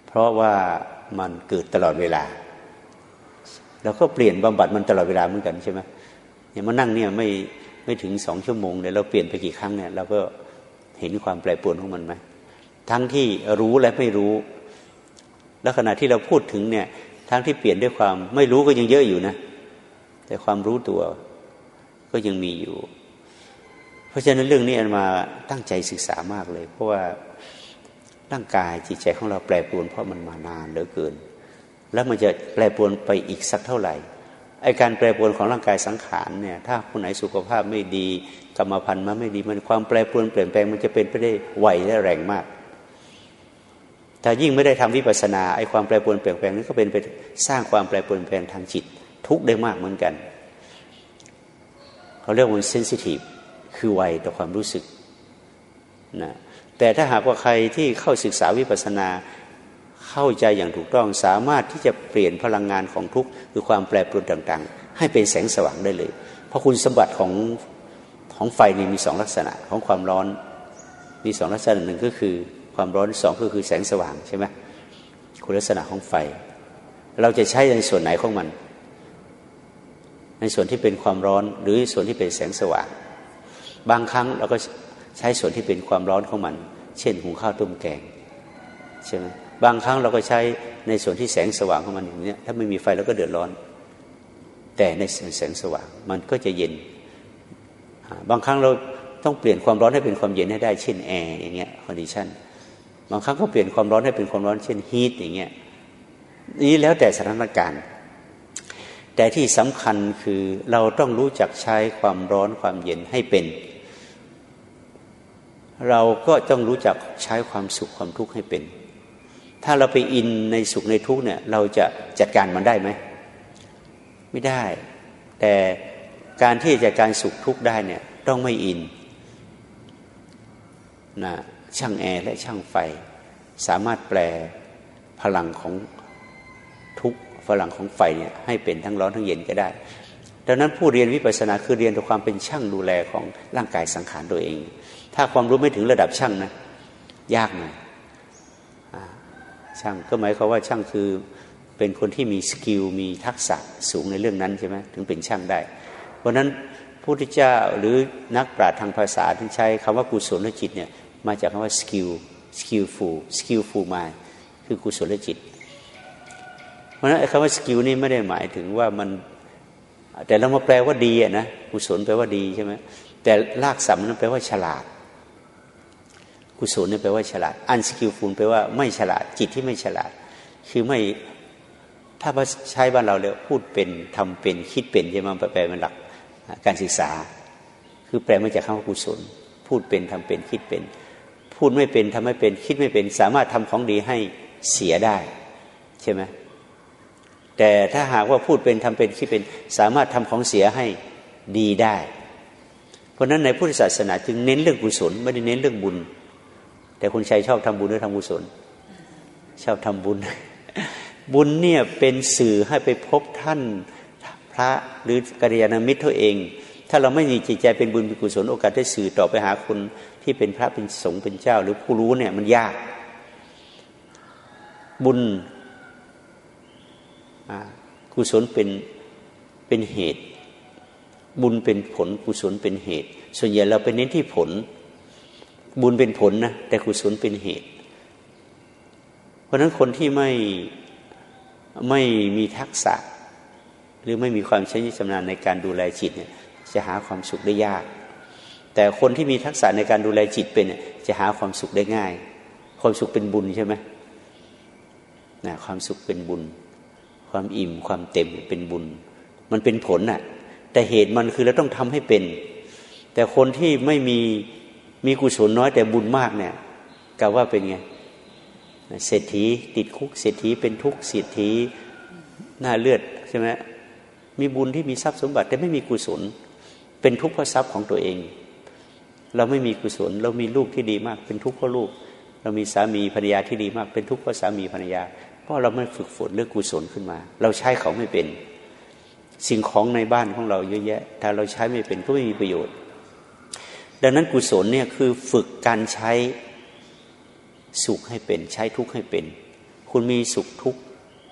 เพราะว่ามันเกิดตลอดเวลา เราก็เปลี่ยนบำบัดมันตลอดเวลาเหมือนกันใช่ไหมอย่างมานั่งเนี่ยไม่ไม่ถึงสองชั่วโมงเนี่ยเราเปลี่ยนไปกี่ครั้งเนี่ยเราก็เห็นความแปรปรวนของมันไหมทั้งที่รู้และไม่รู้ แล้วขณะที่เราพูดถึงเนี่ยทั้งที่เปลี่ยนด้วยความไม่รู้ก็ยังเยอะอยู่นะ แต่ความรู้ตัวก็ยังมีอยู่ เพราะฉะนั้นเรื่องนี้อันมาตั้งใจศึกษามากเลย เพราะว่าร่างกายจิตใจของเราแปรปรวนเพราะมันมานานเหลือเกิน แล้วมันจะแปรปรวนไปอีกสักเท่าไหร่ไอการแปรปรวนของร่างกายสังขารเนี่ยถ้าคนไหนสุขภาพไม่ดีกรรมพันธุ์มาไม่ดี มันความแปรปรวนเปลี่ยนแปลงมันจะเป็นไปได้ไวและแรงมาก ถ้ายิ่งไม่ได้ทำวิปัสสนาไอความแปรปรวนเปลี่ยนแปลงนี้ก็เป็นไปสร้างความแปรปรวนเปลี่ยนแปลงทางจิต ทุกได้มากเหมือนกันเขาเรียกว่าเซนซิทีฟคือไวต่อความรู้สึกนะแต่ถ้าหากว่าใครที่เข้าศึกษาวิปัสสนา เข้าใจอย่างถูกต้องสามารถที่จะเปลี่ยนพลังงานของทุกข์คือความแปรปรวนต่างๆ ให้เป็นแสงสว่างได้เลย เพราะคุณสมบัติของของไฟนี่มีสองลักษณะของความร้อนมีสองลักษณะหนึ่งก็คือ ความร้อนสองก็คือแสงสว่างใช่ไหมคุณลักษณะของไฟ เราจะใช้ในส่วนไหนของมัน ในส่วนที่เป็นความร้อนหรือส่วนที่เป็นแสงสว่าง บางครั้งเราก็ใช้ส่วนที่เป็นความร้อนของมัน เช่นหุงข้าวต้มแกงใช่ไหม บางครั้งเราก็ใช้ในส่วนที่แสงสว่างของมันอย่างนี้ถ้าไม่มีไฟเราก็เดือดร้อน แต่ในแสงสว่างมันก็จะเย็น บางครั้งเราต้องเปลี่ยนความร้อนให้เป็นความเย็นให้ได้เช่นแอร์อย่างเงี้ย condition บางครั้งก็เปลี่ยนความร้อนให้เป็นความร้อนเช่น heat อย่างเงี้ยนี้แล้วแต่สถานการณ์ แต่ที่สำคัญคือเราต้องรู้จักใช้ความร้อนความเย็นให้เป็น เราก็ต้องรู้จักใช้ความสุขความทุกข์ให้เป็น ถ้าเราไปอินในสุขในทุกข์เนี่ย เราจะจัดการมันได้ไหม ไม่ได้ แต่การที่จะจัดการสุขทุกได้เนี่ย ต้องไม่อินนะช่างแอร์และช่างไฟ สามารถแปลพลังของทุกพลังของไฟเนี่ยให้เป็นทั้งร้อนทั้งเย็นก็ได้ ดังนั้นผู้เรียนวิปัสสนาคือเรียนด้วยความเป็นช่างดูแลของร่างกายสังขารตัวเอง ถ้าความรู้ไม่ถึงระดับช่างนะยากหน่อย ช่างก็หมายความว่าช่างคือเป็นคนที่มี skill มีทักษะสูงในเรื่องนั้นใช่ไหมถึงเป็นช่างได้ เพราะนั้นพระพุทธเจ้าหรือนักปราชญ์ทางภาษาที่ใช้คำว่ากุศลจิตเนี่ยมาจากคำว่า skill skillful skillful มาคือกุศลจิต เพราะนั้นคำว่า skill นี่ไม่ได้หมายถึงว่ามันแต่เรามาแปลว่าดีอะนะกุศลแปลว่าดีใช่ไหมแต่รากศัพท์นั้นแปลว่าฉลาด กุศลนี่แปลว่าฉลาด unskillful แปลว่าไม่ฉลาดจิตที่ไม่ฉลาด คือไม่ถ้าใช้บ้านเราเลยพูดเป็นทำเป็นคิดเป็นใช่ไหมแปลเป็นหลักการศึกษา คือแปลมาจากคำว่ากุศล พูดเป็นทำเป็นคิดเป็น พูดไม่เป็นทำไม่เป็นคิดไม่เป็น สามารถทำของดีให้เสียได้ใช่ไหมแต่ถ้าหากว่าพูดเป็นทำเป็นคิดเป็นสามารถทำของเสียให้ดีได้ เพราะฉะนั้นในพุทธศาสนาจึงเน้นเรื่องกุศลไม่ได้เน้นเรื่องบุญ แต่คุณชัยชอบทำบุญหรือทำกุศล ชอบทำบุญ บุญเนี่ยเป็นสื่อให้ไปพบท่านพระหรือกัลยาณมิตรเท่าเอง ถ้าเราไม่มีจิตใจเป็นบุญเป็นกุศลโอกาสได้สื่อต่อไปหาคนที่เป็นพระเป็นสงฆ์เป็นเจ้า หรือผู้รู้เนี่ยมันยาก บุญกุศลเป็นเป็นเหตุ บุญเป็นผลกุศลเป็นเหตุ ส่วนใหญ่เราไปเน้นที่ผล บุญเป็นผลนะแต่กุศลเป็นเหตุ เพราะนั้นคนที่ไม่ไม่มีทักษะ หรือไม่มีความใช้ชำนาญในการดูแลจิตเนี่ยจะหาความสุขได้ยาก แต่คนที่มีทักษะในการดูแลจิตเป็นเนี่ยจะหาความสุขได้ง่าย ความสุขเป็นบุญใช่ไหมนะความสุขเป็นบุญ ความอิ่มความเต็มเป็นบุญ มันเป็นผลน่ะแต่เหตุมันคือเราต้องทำให้เป็น แต่คนที่ไม่มี มีกุศลน้อยแต่บุญมากเนี่ยกล่าวว่าเป็นไงเศรษฐีติดคุกเศรษฐีเป็นทุกข์เศรษฐีหน้าเลือดใช่ไหมมีบุญที่มีทรัพย์สมบัติ แต่ไม่มีกุศล เป็นทุกข์เพราะทรัพย์ของตัวเอง เราไม่มีกุศล เรามีลูกที่ดีมาก เป็นทุกข์เพราะลูก เรามีสามีภรรยาที่ดีมาก เป็นทุกข์เพราะสามีภรรยา เพราะเราไม่ฝึกฝนเรื่องกุศลขึ้นมา เราใช้เขาไม่เป็น สิ่งของในบ้านของเราเยอะแยะ ถ้าเราใช้ไม่เป็นก็ไม่มีประโยชน์ ดังนั้นกุศลเนี่ยคือฝึกการใช้สุขให้เป็น ใช้ทุกข์ให้เป็น คุณมีสุขทุกข์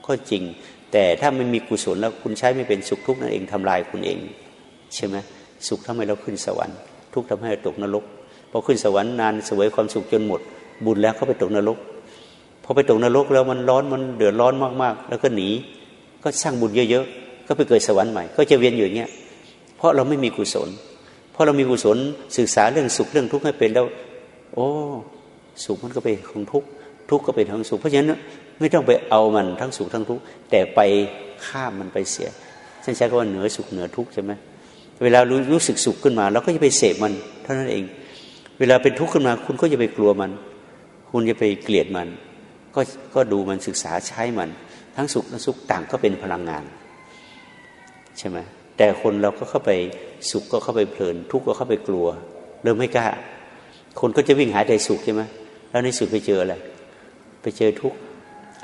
ก็จริง แต่ถ้าไม่มีกุศลแล้วคุณใช้ไม่เป็นสุขทุกข์นั่นเองทำลายคุณเอง ใช่ไหมสุขทำให้เราขึ้นสวรรค์ ทุกข์ทำให้เราตกนรกพอขึ้นสวรรค์นานสวยความสุขจนหมด บุญแล้วเขาไปตกนรกพอไปตกนรกแล้วมันร้อนมันเดือดร้อนมากๆ แล้วก็หนีก็สร้างบุญเยอะๆก็ไปเกิดสวรรค์ใหม่ ก็จะเวียนอยู่อย่างเงี้ยเพราะเราไม่มีกุศล พราะเรามีกุศลศึกษาเรื่องสุขเรื่องทุกข์ให้เป็นแล้ว โอ้สุขมันก็เป็นของทุกข์ทุกข์ก็เป็นของสุข เพราะฉะนั้นไม่ต้องไปเอามันทั้งสุขทั้งทุกข์แต่ไปข้ามมันไปเสียฉันใช้คำว่าเหนือสุขเหนือทุกข์ใช่ไหมเวลารู้รู้สึกสุขขึ้นมาเราก็จะไปเสพมันเท่านั้นเอง เวลาเป็นทุกข์ขึ้นมา คุณก็จะไปกลัวมัน คุณจะไปเกลียดมัน ก็ก็ดูมันศึกษาใช้มัน ทั้งสุขและสุขต่างก็เป็นพลังงาน ใช่ไหมแต่คนเราก็เข้าไป สุขก็เข้าไปเพลิน ทุกข์ก็เข้าไปกลัว เริ่มไม่กล้า คนก็จะวิ่งหาแต่สุขใช่ไหมแล้วในสุดไปเจออะไรไปเจอทุกข์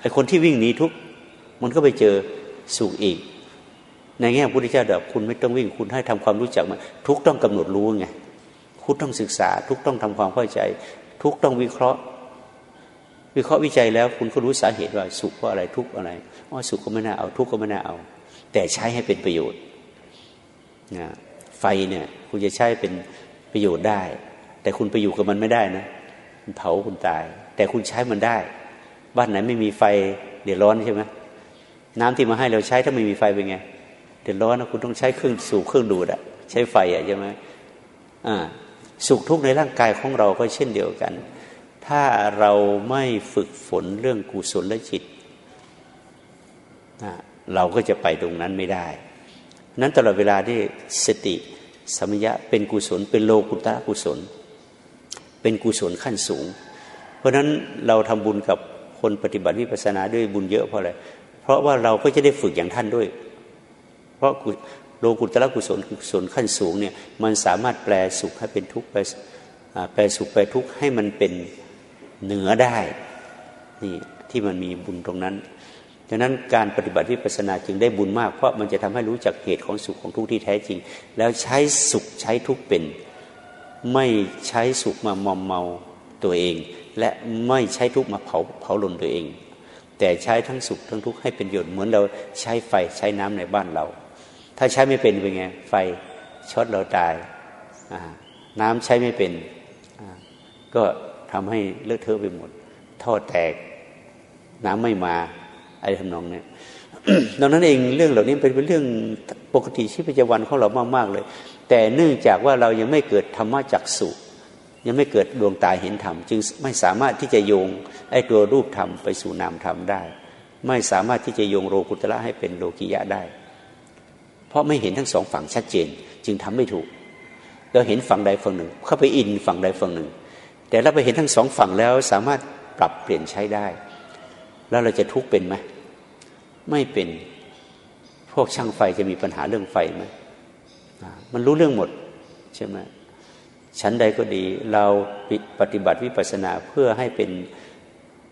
ไอคนที่วิ่งหนีทุกข์มันก็ไปเจอสุขอีก ในแง่พุทธเจ้าเดบคุณไม่ต้องวิ่งคุณให้ทำความรู้จักมาทุกต้องกำหนดรู้ไงคุณต้องศึกษา ทุกต้องทำความเข้าใจ ทุกต้องวิเคราะห์ วิเคราะห์วิจัยแล้ว คุณก็รู้สาเหตุว่าสุขเพราะอะไรทุกอะไรอ๋อสุขก็ไม่น่าเอาทุกข์ก็ไม่น่าเอา แต่ใช้ให้เป็นประโยชน์นะ ไฟเนี่ย คุณจะใช้เป็นประโยชน์ได้ แต่คุณไปอยู่กับมันไม่ได้นะมันเผาคุณตาย แต่คุณใช้มันได้ บ้านไหนไม่มีไฟเดือดร้อนใช่ไหมน้ำที่มาให้เราใช้ถ้าไม่มีไฟเป็นไงเดือดร้อนนะคุณต้องใช้เครื่องสูบเครื่องดูดอะใช้ไฟอะใช่ไหมอ่าสุขทุกข์ในร่างกายของเราก็เช่นเดียวกัน ถ้าเราไม่ฝึกฝนเรื่องกุศลและจิต เราก็จะไปตรงนั้นไม่ได้ นั้นตลอดเวลาที่สติสมยะเป็นกุศล เป็นโลกุตระกุศล เป็นกุศลขั้นสูง เพราะฉะนั้นเราทำบุญกับคนปฏิบัติวิปัสสนาด้วยบุญเยอะเพราะอะไร เพราะว่าเราก็จะได้ฝึกอย่างท่านด้วย เพราะโลกุตระกุศลกุศลขั้นสูงเนี่ยมันสามารถแปลสุขให้เป็นทุกข์แปลแปลสุขแปลทุกข์ให้มันเป็นเหนือได้นี่ที่มันมีบุญตรงนั้น ดังนั้นการปฏิบัติวิปัสสนาจึงได้บุญมาก เพราะมันจะทำให้รู้จักเหตุของสุขของทุกข์ที่แท้จริง แล้วใช้สุขใช้ทุกข์เป็น ไม่ใช้สุขมามอมเมาตัวเอง และไม่ใช้ทุกข์มาเผาเผาลนตัวเอง แต่ใช้ทั้งสุขทั้งทุกข์ให้เป็นประโยชน์เหมือนเราใช้ไฟใช้น้ำในบ้านเรา ถ้าใช้ไม่เป็นเป็นไงไฟช็อตเราตายน้ำใช้ไม่เป็นก็ทำให้เลอะเทอะไปหมด ท่อแตกน้ำไม่มา อะไรทำนองนี้ดังนั้นเองเรื่องเหล่านี้เป็นเรื่องปกติชีวิตประจำวันของเรามาก ๆ เลย แต่เนื่องจากว่าเรายังไม่เกิดธรรมะจักสุยังไม่เกิดดวงตาเห็นธรรม จึงไม่สามารถที่จะโยงไอ้ตัวรูปธรรมไปสู่นามธรรมได้ ไม่สามารถที่จะโยงโลกุตระให้เป็นโลกิยะได้ เพราะไม่เห็นทั้งสองฝั่งชัดเจน จึงทำไม่ถูก เราเห็นฝั่งใดฝั่งหนึ่ง เข้าไปอินฝั่งใดฝั่งหนึ่ง แต่เราไปเห็นทั้งสองฝั่งแล้วสามารถปรับเปลี่ยนใช้ได้ แล้วเราจะทุกข์เป็นไหมไม่เป็นพวกช่างไฟจะมีปัญหาเรื่องไฟไหมมันรู้เรื่องหมดใช่ไหมชั้นใดก็ดีเราปฏิบัติวิปัสสนาเพื่อให้เป็น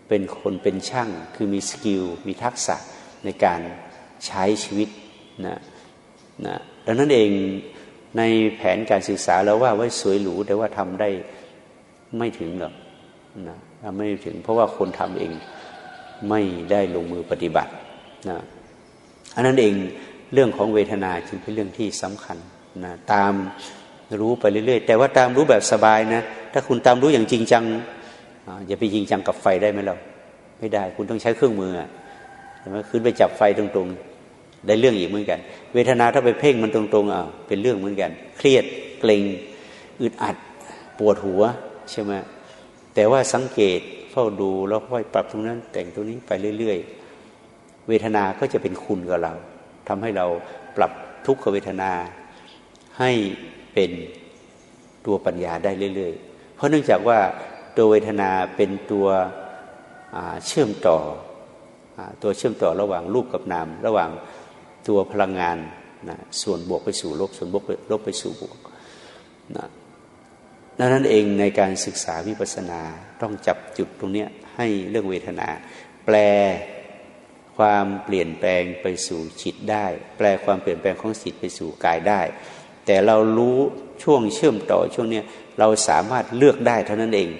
เป็นคนเป็นช่าง คือมีสกิลมีทักษะในการใช้ชีวิตนะนะดังนั้นเองในแผนการศึกษาเราว่าไว้สวยหรูแต่ว่าทำได้ไม่ถึงหรอกนะไม่ถึงเพราะว่าคนทำเอง ไม่ได้ลงมือปฏิบัตินะอันนั้นเองเรื่องของเวทนาจึงเป็นเรื่องที่สำคัญนะตามรู้ไปเรื่อยๆ แต่ว่าตามรู้แบบสบายนะ ถ้าคุณตามรู้อย่างจริงจังอย่าไปจริงจังกับไฟได้ไหมเรา ไม่ได้คุณต้องใช้เครื่องมือใช่ไหมขึ้นไปจับไฟตรงๆ ได้เรื่องอีกเหมือนกัน เวทนาถ้าไปเพ่งมันตรงๆอ่าเป็นเรื่องเหมือนกัน เครียดเกร็งอึดอัดปวดหัวใช่ไหมแต่ว่าสังเกต เฝ้าดูแล้วค่อยปรับตรงนั้น แต่งตรงนี้ไปเรื่อยๆ เวทนาก็จะเป็นคุณกับเราทำให้เราปรับทุกขเวทนาให้เป็นตัวปัญญาได้เรื่อยๆ เพราะเนื่องจากว่าตัวเวทนาเป็นตัวเชื่อมต่อตัวเชื่อมต่อระหว่างรูปกับนาม ระหว่างตัวพลังงานนะส่วนบวกไปสู่ลบส่วนบวกลบไปสู่บวกนะ ดังนั้นเองในการศึกษาวิปัสสนาต้องจับจุดตรงนี้ให้เรื่องเวทนา แปลความเปลี่ยนแปลงไปสู่จิตได้ แปลความเปลี่ยนแปลงของจิตไปสู่กายได้ แต่เรารู้ช่วงเชื่อมต่อช่วงนี้เราสามารถเลือกได้เท่านั้นเอง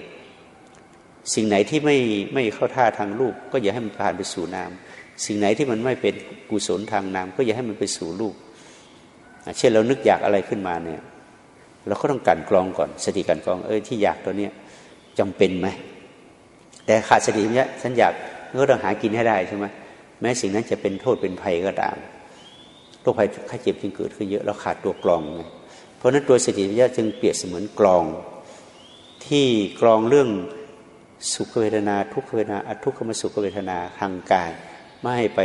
สิ่งไหนที่ไม่ไม่เข้าท่าทางรูป ก็อย่าให้มันผ่านไปสู่นาม สิ่งไหนที่มันไม่เป็นกุศลทางนาม ก็อย่าให้มันไปสู่รูป เช่นเรานึกอยากอะไรขึ้นมาเนี่ย เราก็ต้องกันกรองก่อน สติกันกรอง เออที่อยากตัวเนี้ยจำเป็นไหมแต่ขาดสติเนี้ยฉันอยากก็ต้องหากินให้ได้ใช่ไหมแม้สิ่งนั้นจะเป็นโทษเป็นภัยก็ตามโรคภัยไข้เจ็บจึงเกิดขึ้นเยอะเราขาดตัวกรองไงเพราะนั้นตัวสติปัญญาจึงเปรียบเสมือนกรอง ที่กรองเรื่องสุขเวทนา ทุกขเวทนาอทุกขมสุขเวทนาทางกาย ไม่ให้ไป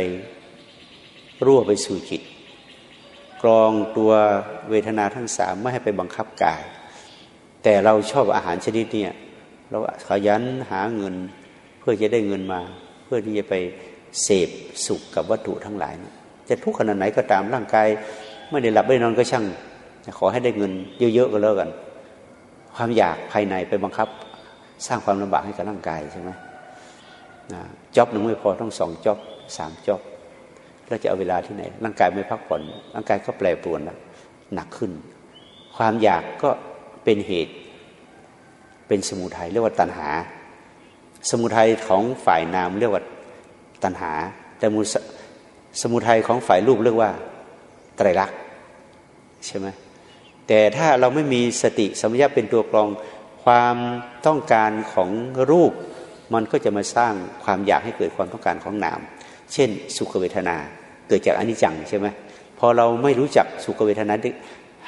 รั่วไปสู่จิต รองตัวเวทนาทั้งสามไม่ให้ไปบังคับกาย แต่เราชอบอาหารชนิดนี้เราขยันหาเงินเพื่อจะได้เงินมา เพื่อที่จะไปเสพสุขกับวัตถุทั้งหลาย จะทุกขนาดไหนก็ตามร่างกายไม่ได้หลับไม่นอนก็ช่าง ขอให้ได้เงินเยอะๆก็แล้วกัน ความอยากภายในไปบังคับ สร้างความลำบากให้กับร่างกายใช่ไหมจ็อบหนึ่งไม่พอต้องสองจ็อบสามจ็อบ แล้วจะเอาเวลาที่ไหน ร่างกายไม่พักผ่อน ร่างกายก็แปรปรวนแล้วหนักขึ้น ความอยากก็เป็นเหตุ เป็นสมุทัยเรียกว่าตัณหา สมุทัยของฝ่ายนามเรียกว่าตัณหา แต่มุสมุทัยของฝ่ายรูปเรียกว่าไตรลักษณ์ใช่ไหมแต่ถ้าเราไม่มีสติสมัญญาเป็นตัวกรองความต้องการของรูป มันก็จะมาสร้างความอยากให้เกิดความต้องการของนาม เช่น สุขเวทนาเกิดจากอนิจจังใช่ไหมพอเราไม่รู้จักสุขเวทนา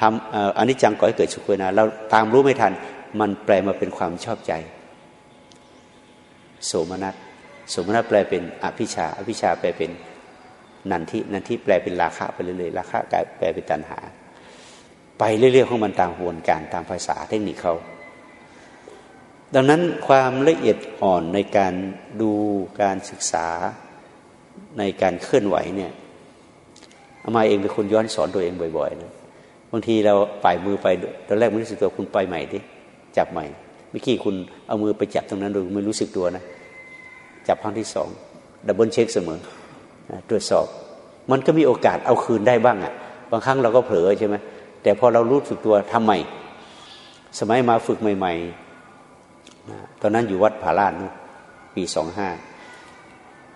ทำอนิจจังก่อให้เกิดสุขเวทนาเราตามรู้ไม่ทัน มันแปลมาเป็นความชอบใจ โสมนัสโสมนัสแปลเป็นอภิชาอภิชาแปลเป็นนันทินันทิแปลเป็นราคะไปเรื่อยๆราคะกลายแปลเป็นตัณหา ไปเรื่อยๆของมันตามหวนการตามภาษาเทคนิคเขาดังนั้นความละเอียดอ่อนในการดูการศึกษา ในการเคลื่อนไหวเนี่ยอาตมาเองเป็นคนย้อนสอนตัวเองบ่อยๆนะบางทีเราปล่อยมือไปตอนแรกไม่รู้สึกตัวคุณไปใหม่ดิจับใหม่เมื่อกี้คุณเอามือไปจับตรงนั้นโดยไม่รู้สึกตัวนะ จับครั้งที่สอง double check เสมอตรวจสอบ มันก็มีโอกาสเอาคืนได้บ้างอะ่ะ บางครั้งเราก็เผลอใช่ไหมแต่พอเรารู้สึกตัวทำใหม่ สมัยมาฝึกใหม่ ๆ ตอนนั้นอยู่วัดผาลาดนะปีสองห้า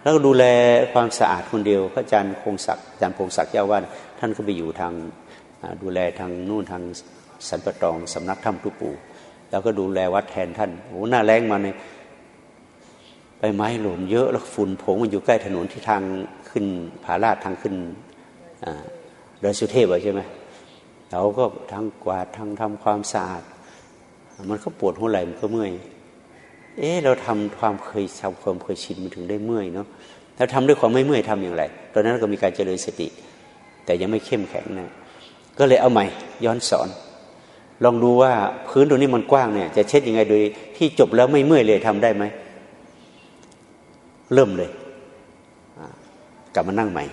แล้วก็ดูแลความสะอาดคนเดียว พระอาจารย์คงศักดิ์อาจารย์พงศักดิ์เจ้าว่าท่านก็ไปอยู่ทางดูแลทางนู่นทางสันปะตองสำนักถ้ำทุปู แล้วก็ดูแลวัดแทนท่านโอ้หน้าแรงมาในใบไม้หล่นเยอะแล้วฝุ่นผงมันอยู่ใกล้ถนนที่ทางขึ้นผาลาดทางขึ้นเดินสุเทพใช่ไหมเราก็ทั้งกวาดทั้งทำความสะอาด มันก็ปวดหัวไหล่มันก็เมื่อย เอ๊ะเราทำความเคยทำความเคยชินมันถึงได้เมื่อยเนาะแล้วทำด้วยความไม่เมื่อยทำอย่างไร ตอนนั้นก็มีการเจริญสติ แต่ยังไม่เข้มแข็งนะก็เลยเอาใหม่ย้อนสอน ลองดูว่าพื้นตรงนี้มันกว้างเนี่ย จะเช็ดยังไงโดยที่จบแล้วไม่เมื่อยเลยทำได้ไหมเริ่มเลยกลับมานั่งใหม่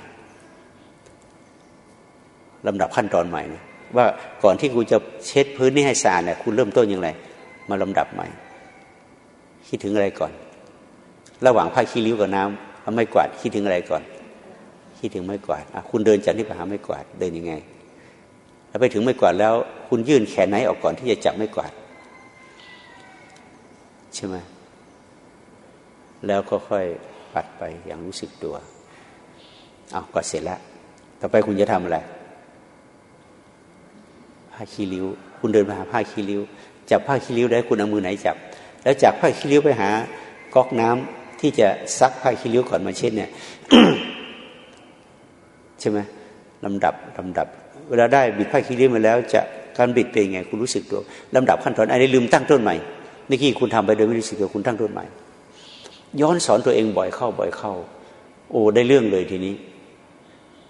ลำดับขั้นตอนใหม่นะว่าก่อนที่กูจะเช็ดพื้นนี้ให้สะอาดเนี่ยคุณเริ่มต้นอย่างไรมาลำดับใหม่ คิดถึงอะไรก่อน ระหว่างผ้าขี้ริ้วกับน้ำเอาไม่กวาดคิดถึงอะไรก่อน คิดถึงไม่กวาดคุณเดินจากนี่ไปหาไม่กวาดเดินยังไง แล้วไปถึงไม่กวาดแล้ว คุณยื่นแขนไหนออกก่อนที่จะจับไม่กวาด ใช่ไหมแล้วก็ค่อยปัดไปอย่างรู้สึกตัวเอาก็เสร็จแล้วต่อไปคุณจะทำอะไรผ้าขี้ริ้ว คุณเดินมาหาผ้าขี้ริ้วจับผ้าขี้ริ้วได้คุณเอามือไหนจับ แล้วจากผ้าขี้ริ้วไปหาก๊อกน้ำที่จะซักผ้าขี้ริ้วก่อนมาเช็ดเนี่ยใช่ไหมลำดับลำดับ เวลาได้บิดผ้าขี้ริ้วมาแล้ว จะการบิดเป็นไง คุณรู้สึกตัวลำดับขั้นตอนอันนี้ลืมตั้งต้นใหม่เมื่อกี้คุณทำไปโดยไม่รู้สึกตัวคุณตั้งต้นใหม่ ย้อนสอนตัวเองบ่อยเข้าบ่อยเข้า โอ้ได้เรื่องเลยทีนี้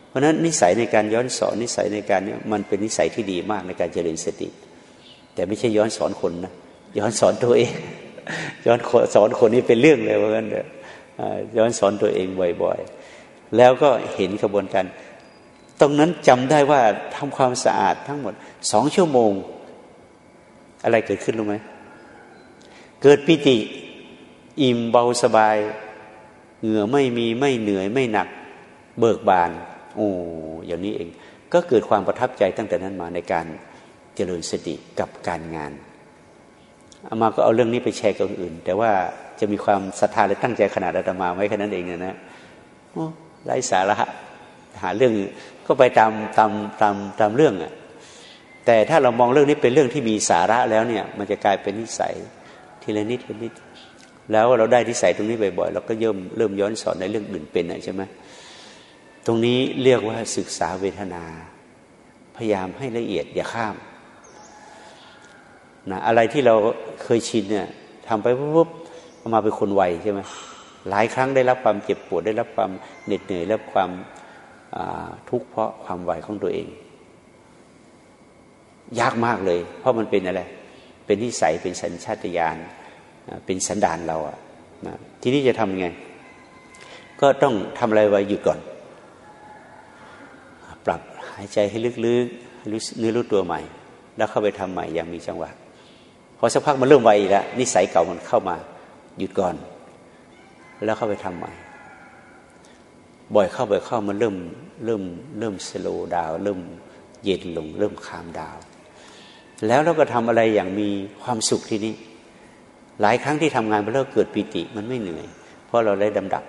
เพราะฉะนั้นนิสัยในการย้อนสอนนิสัยในการนี้มันเป็นนิสัยที่ดีมากในการเจริญสติ แต่ไม่ใช่ย้อนสอนคนนะ ย้อนสอนตัวเอง ย้อนสอนคนนี้เป็นเรื่องเลยว่างั้นเด้อย้อนสอนตัวเองบ่อยๆ แล้วก็เห็นกระบวนการ ตรงนั้นจำได้ว่าทำความสะอาดทั้งหมดสองชั่วโมง อะไรเกิดขึ้นรู้ไหม เกิดปิติ อิ่มเบาสบาย เหงื่อไม่มีไม่เหนื่อยไม่หนัก เบิกบาน โอ้อย่างนี้เอง ก็เกิดความประทับใจตั้งแต่นั้นมาในการเจริญสติกับการงาน อามาก็เอาเรื่องนี้ไปแชร์กับอื่น แต่ว่าจะมีความศรัทธาและตั้งใจขนาดอาตมาไว้แค่นั้นเองนะนะไร้สาระหาเรื่องก็ไปตามตามตามตามเรื่องอะแต่ถ้าเรามองเรื่องนี้เป็นเรื่องที่มีสาระแล้วเนี่ย มันจะกลายเป็นนิสัยทีละนิดทีละนิด แล้วเราได้นิสัยตรงนี้บ่อยๆเราก็เริ่มเริ่มย้อนสอนในเรื่องอื่นเป็นใช่ไหมตรงนี้เรียกว่าศึกษาเวทนา พยายามให้ละเอียดอย่าข้าม นะอะไรที่เราเคยชินเนี่ยทำไปปุ๊บมาเป็นคนไวใช่ไหมหลายครั้งได้รับความเจ็บปวดได้รับความเหน็ดเหนื่อยรับความทุกข์เพราะความไวของตัวเอง ยากมากเลย เพราะมันเป็นอะไร เป็นนิสัยเป็นสัญชาตญาณเป็นสันดานเราอะนะทีนี้จะทำยังไง ก็ต้องทำอะไรไว้หยุดก่อน ปรับหายใจให้ลึกๆรู้เนื้อรู้ตัวใหม่ แล้วเข้าไปทำใหม่อย่างมีจังหวะ พอสักพักมันเริ่มไวแล้วนิสัยเก่ามันเข้ามาหยุดก่อน แล้วเข้าไปทำใหม่ บ่อยเข้าบ่อยเข้ามันเริ่มเริ่มเริ่มสโลดาวเริ่มเย็นลง เริ่มคามดาว แล้วเราก็ทำอะไรอย่างมีความสุขที่นี้ หลายครั้งที่ทำงานไปแล้วเกิดปิติมันไม่เหนื่อย เพราะเราได้ดำดับ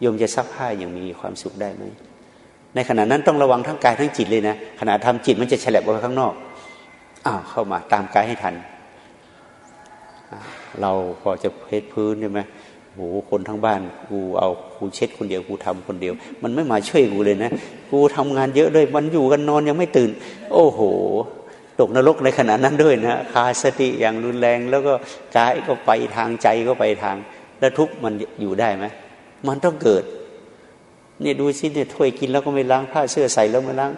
โยมจะซักผ้าอย่างมีความสุขได้ไหมในขณะนั้นต้องระวังทั้งกายทั้งจิตเลยนะขณะทำจิตมันจะฉลับออกไปข้างนอกอ้าวเข้ามาตามกายให้ทัน เราพอจะเพชพื้นใช่ไหมโหคนทั้งบ้านกูเอากูเช็ดคนเดียวกูทำคนเดียว มันไม่มาช่วยกูเลยนะ กูทำงานเยอะด้วยมันอยู่กันนอนยังไม่ตื่น โอ้โห ตกนรกในขณะนั้นด้วยนะคาสติอย่างรุนแรงแล้วก็กายก็ไปทางใจก็ไปทาง แล้วทุกมันอยู่ได้ไหมมันต้องเกิดเนี่ยดูสิเนี่ยถ้วยกินแล้วก็ไม่ล้างผ้าเสื้อใส่แล้วไม่ล้าง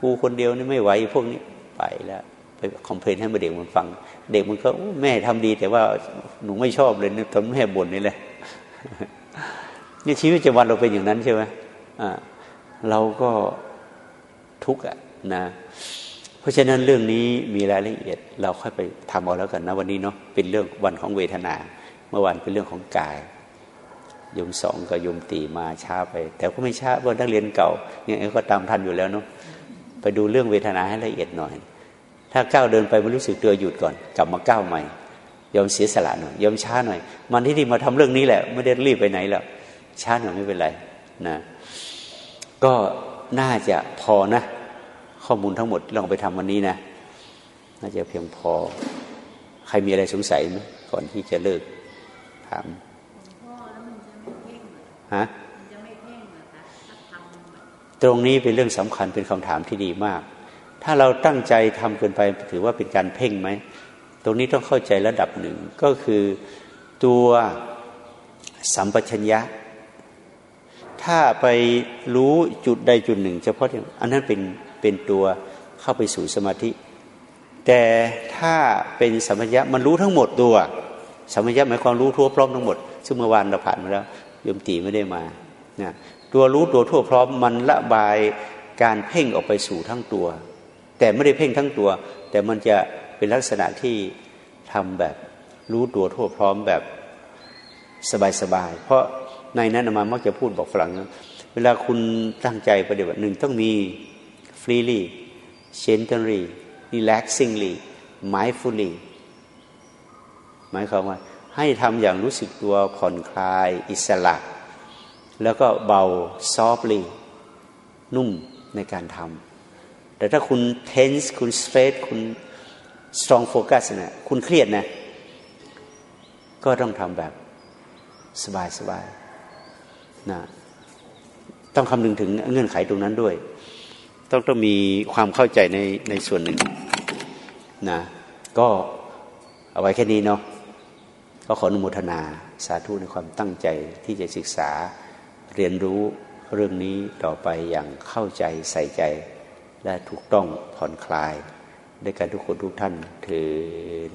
กูคนเดียวนี่ไม่ไหวพวกนี้ไปแล้วไปคอมเพลนให้มาเด็กมันฟัง เด็กมันก็แม่ทำดี แต่ว่าหนูไม่ชอบเลยนี่ทำแม่บ่นนี่แหละนี่ชีวิตประจำวันเราเป็นอย่างนั้นใช่ไหมอ่าเราก็ทุกข์อะนะ เพราะฉะนั้นเรื่องนี้มีรายละเอียด เราค่อยไปทำเอาแล้วกันนะวันนี้เนาะเป็นเรื่องวันของเวทนา เมื่อวานเป็นเรื่องของกายยมสองกับยมตีมาช้าไป แต่ก็ไม่ช้าเพราะนักเรียนเก่ายังไงก็ตามทันอยู่แล้วเนาะไปดูเรื่องเวทนาให้ละเอียดหน่อย ถ้าก้าวเดินไปมันรู้สึกตัวหยุดก่อน กลับมาก้าวใหม่ ยอมเสียสละหน่อย ยอมช้าหน่อย มันที่ที่มาทำเรื่องนี้แหละ ไม่ได้รีบไปไหนแล้ว ช้าหน่อยไม่เป็นไรนะก็น่าจะพอนะ ข้อมูลทั้งหมดลองไปทำวันนี้นะ น่าจะเพียงพอ ใครมีอะไรสงสัยไหมก่อนที่จะเลิกถามฮะตรงนี้เป็นเรื่องสำคัญเป็นคำถามที่ดีมาก ถ้าเราตั้งใจทำเกินไปถือว่าเป็นการเพ่งไหม ตรงนี้ต้องเข้าใจระดับหนึ่งก็คือตัวสัมปชัญญะ ถ้าไปรู้จุดใดจุดหนึ่ง เฉพาะที่อันนั้นเป็นเป็นตัวเข้าไปสู่สมาธิ แต่ถ้าเป็นสัมปชัญญะมันรู้ทั้งหมดตัวสัมปชัญญะหมายความรู้ทั่วพร้อมทั้งหมด ซึ่งเมื่อวานเราผ่านมาแล้วยมตีไม่ได้มานะตัวรู้ตัวทั่วพร้อมมันละบายการเพ่งออกไปสู่ทั้งตัว แต่ไม่ได้เพ่งทั้งตัว แต่มันจะเป็นลักษณะที่ทำแบบรู้ตัวทั่วพร้อมแบบสบายๆ เพราะในนั้นมามักจะพูดบอกฝรั่งเวลาคุณตั้งใจปฏิบัติหนึ่งต้องมี freely gently relaxingly mindfully หมายความว่า ให้ทำอย่างรู้สึกตัวผ่อนคลายอิสระ แล้วก็เบา softly นุ่มในการทำ แต่ถ้าคุณ tense คุณ straight คุณ strong focus นี่ยคุณเครียดนะ ก็ต้องทำแบบสบายสบายนะต้องคำนึงถึงเงื่อนไขตรงนั้นด้วย ต้องต้องมีความเข้าใจในในส่วนหนึ่งนะก็เอาไว้แค่นี้เนาะก็ขออนุโมทนาสาธุในความตั้งใจที่จะศึกษาเรียนรู้เรื่องนี้ต่อไปอย่างเข้าใจใส่ใจ และถูกต้องผ่อนคลายด้วยกันทุกคนทุกท่านเถิด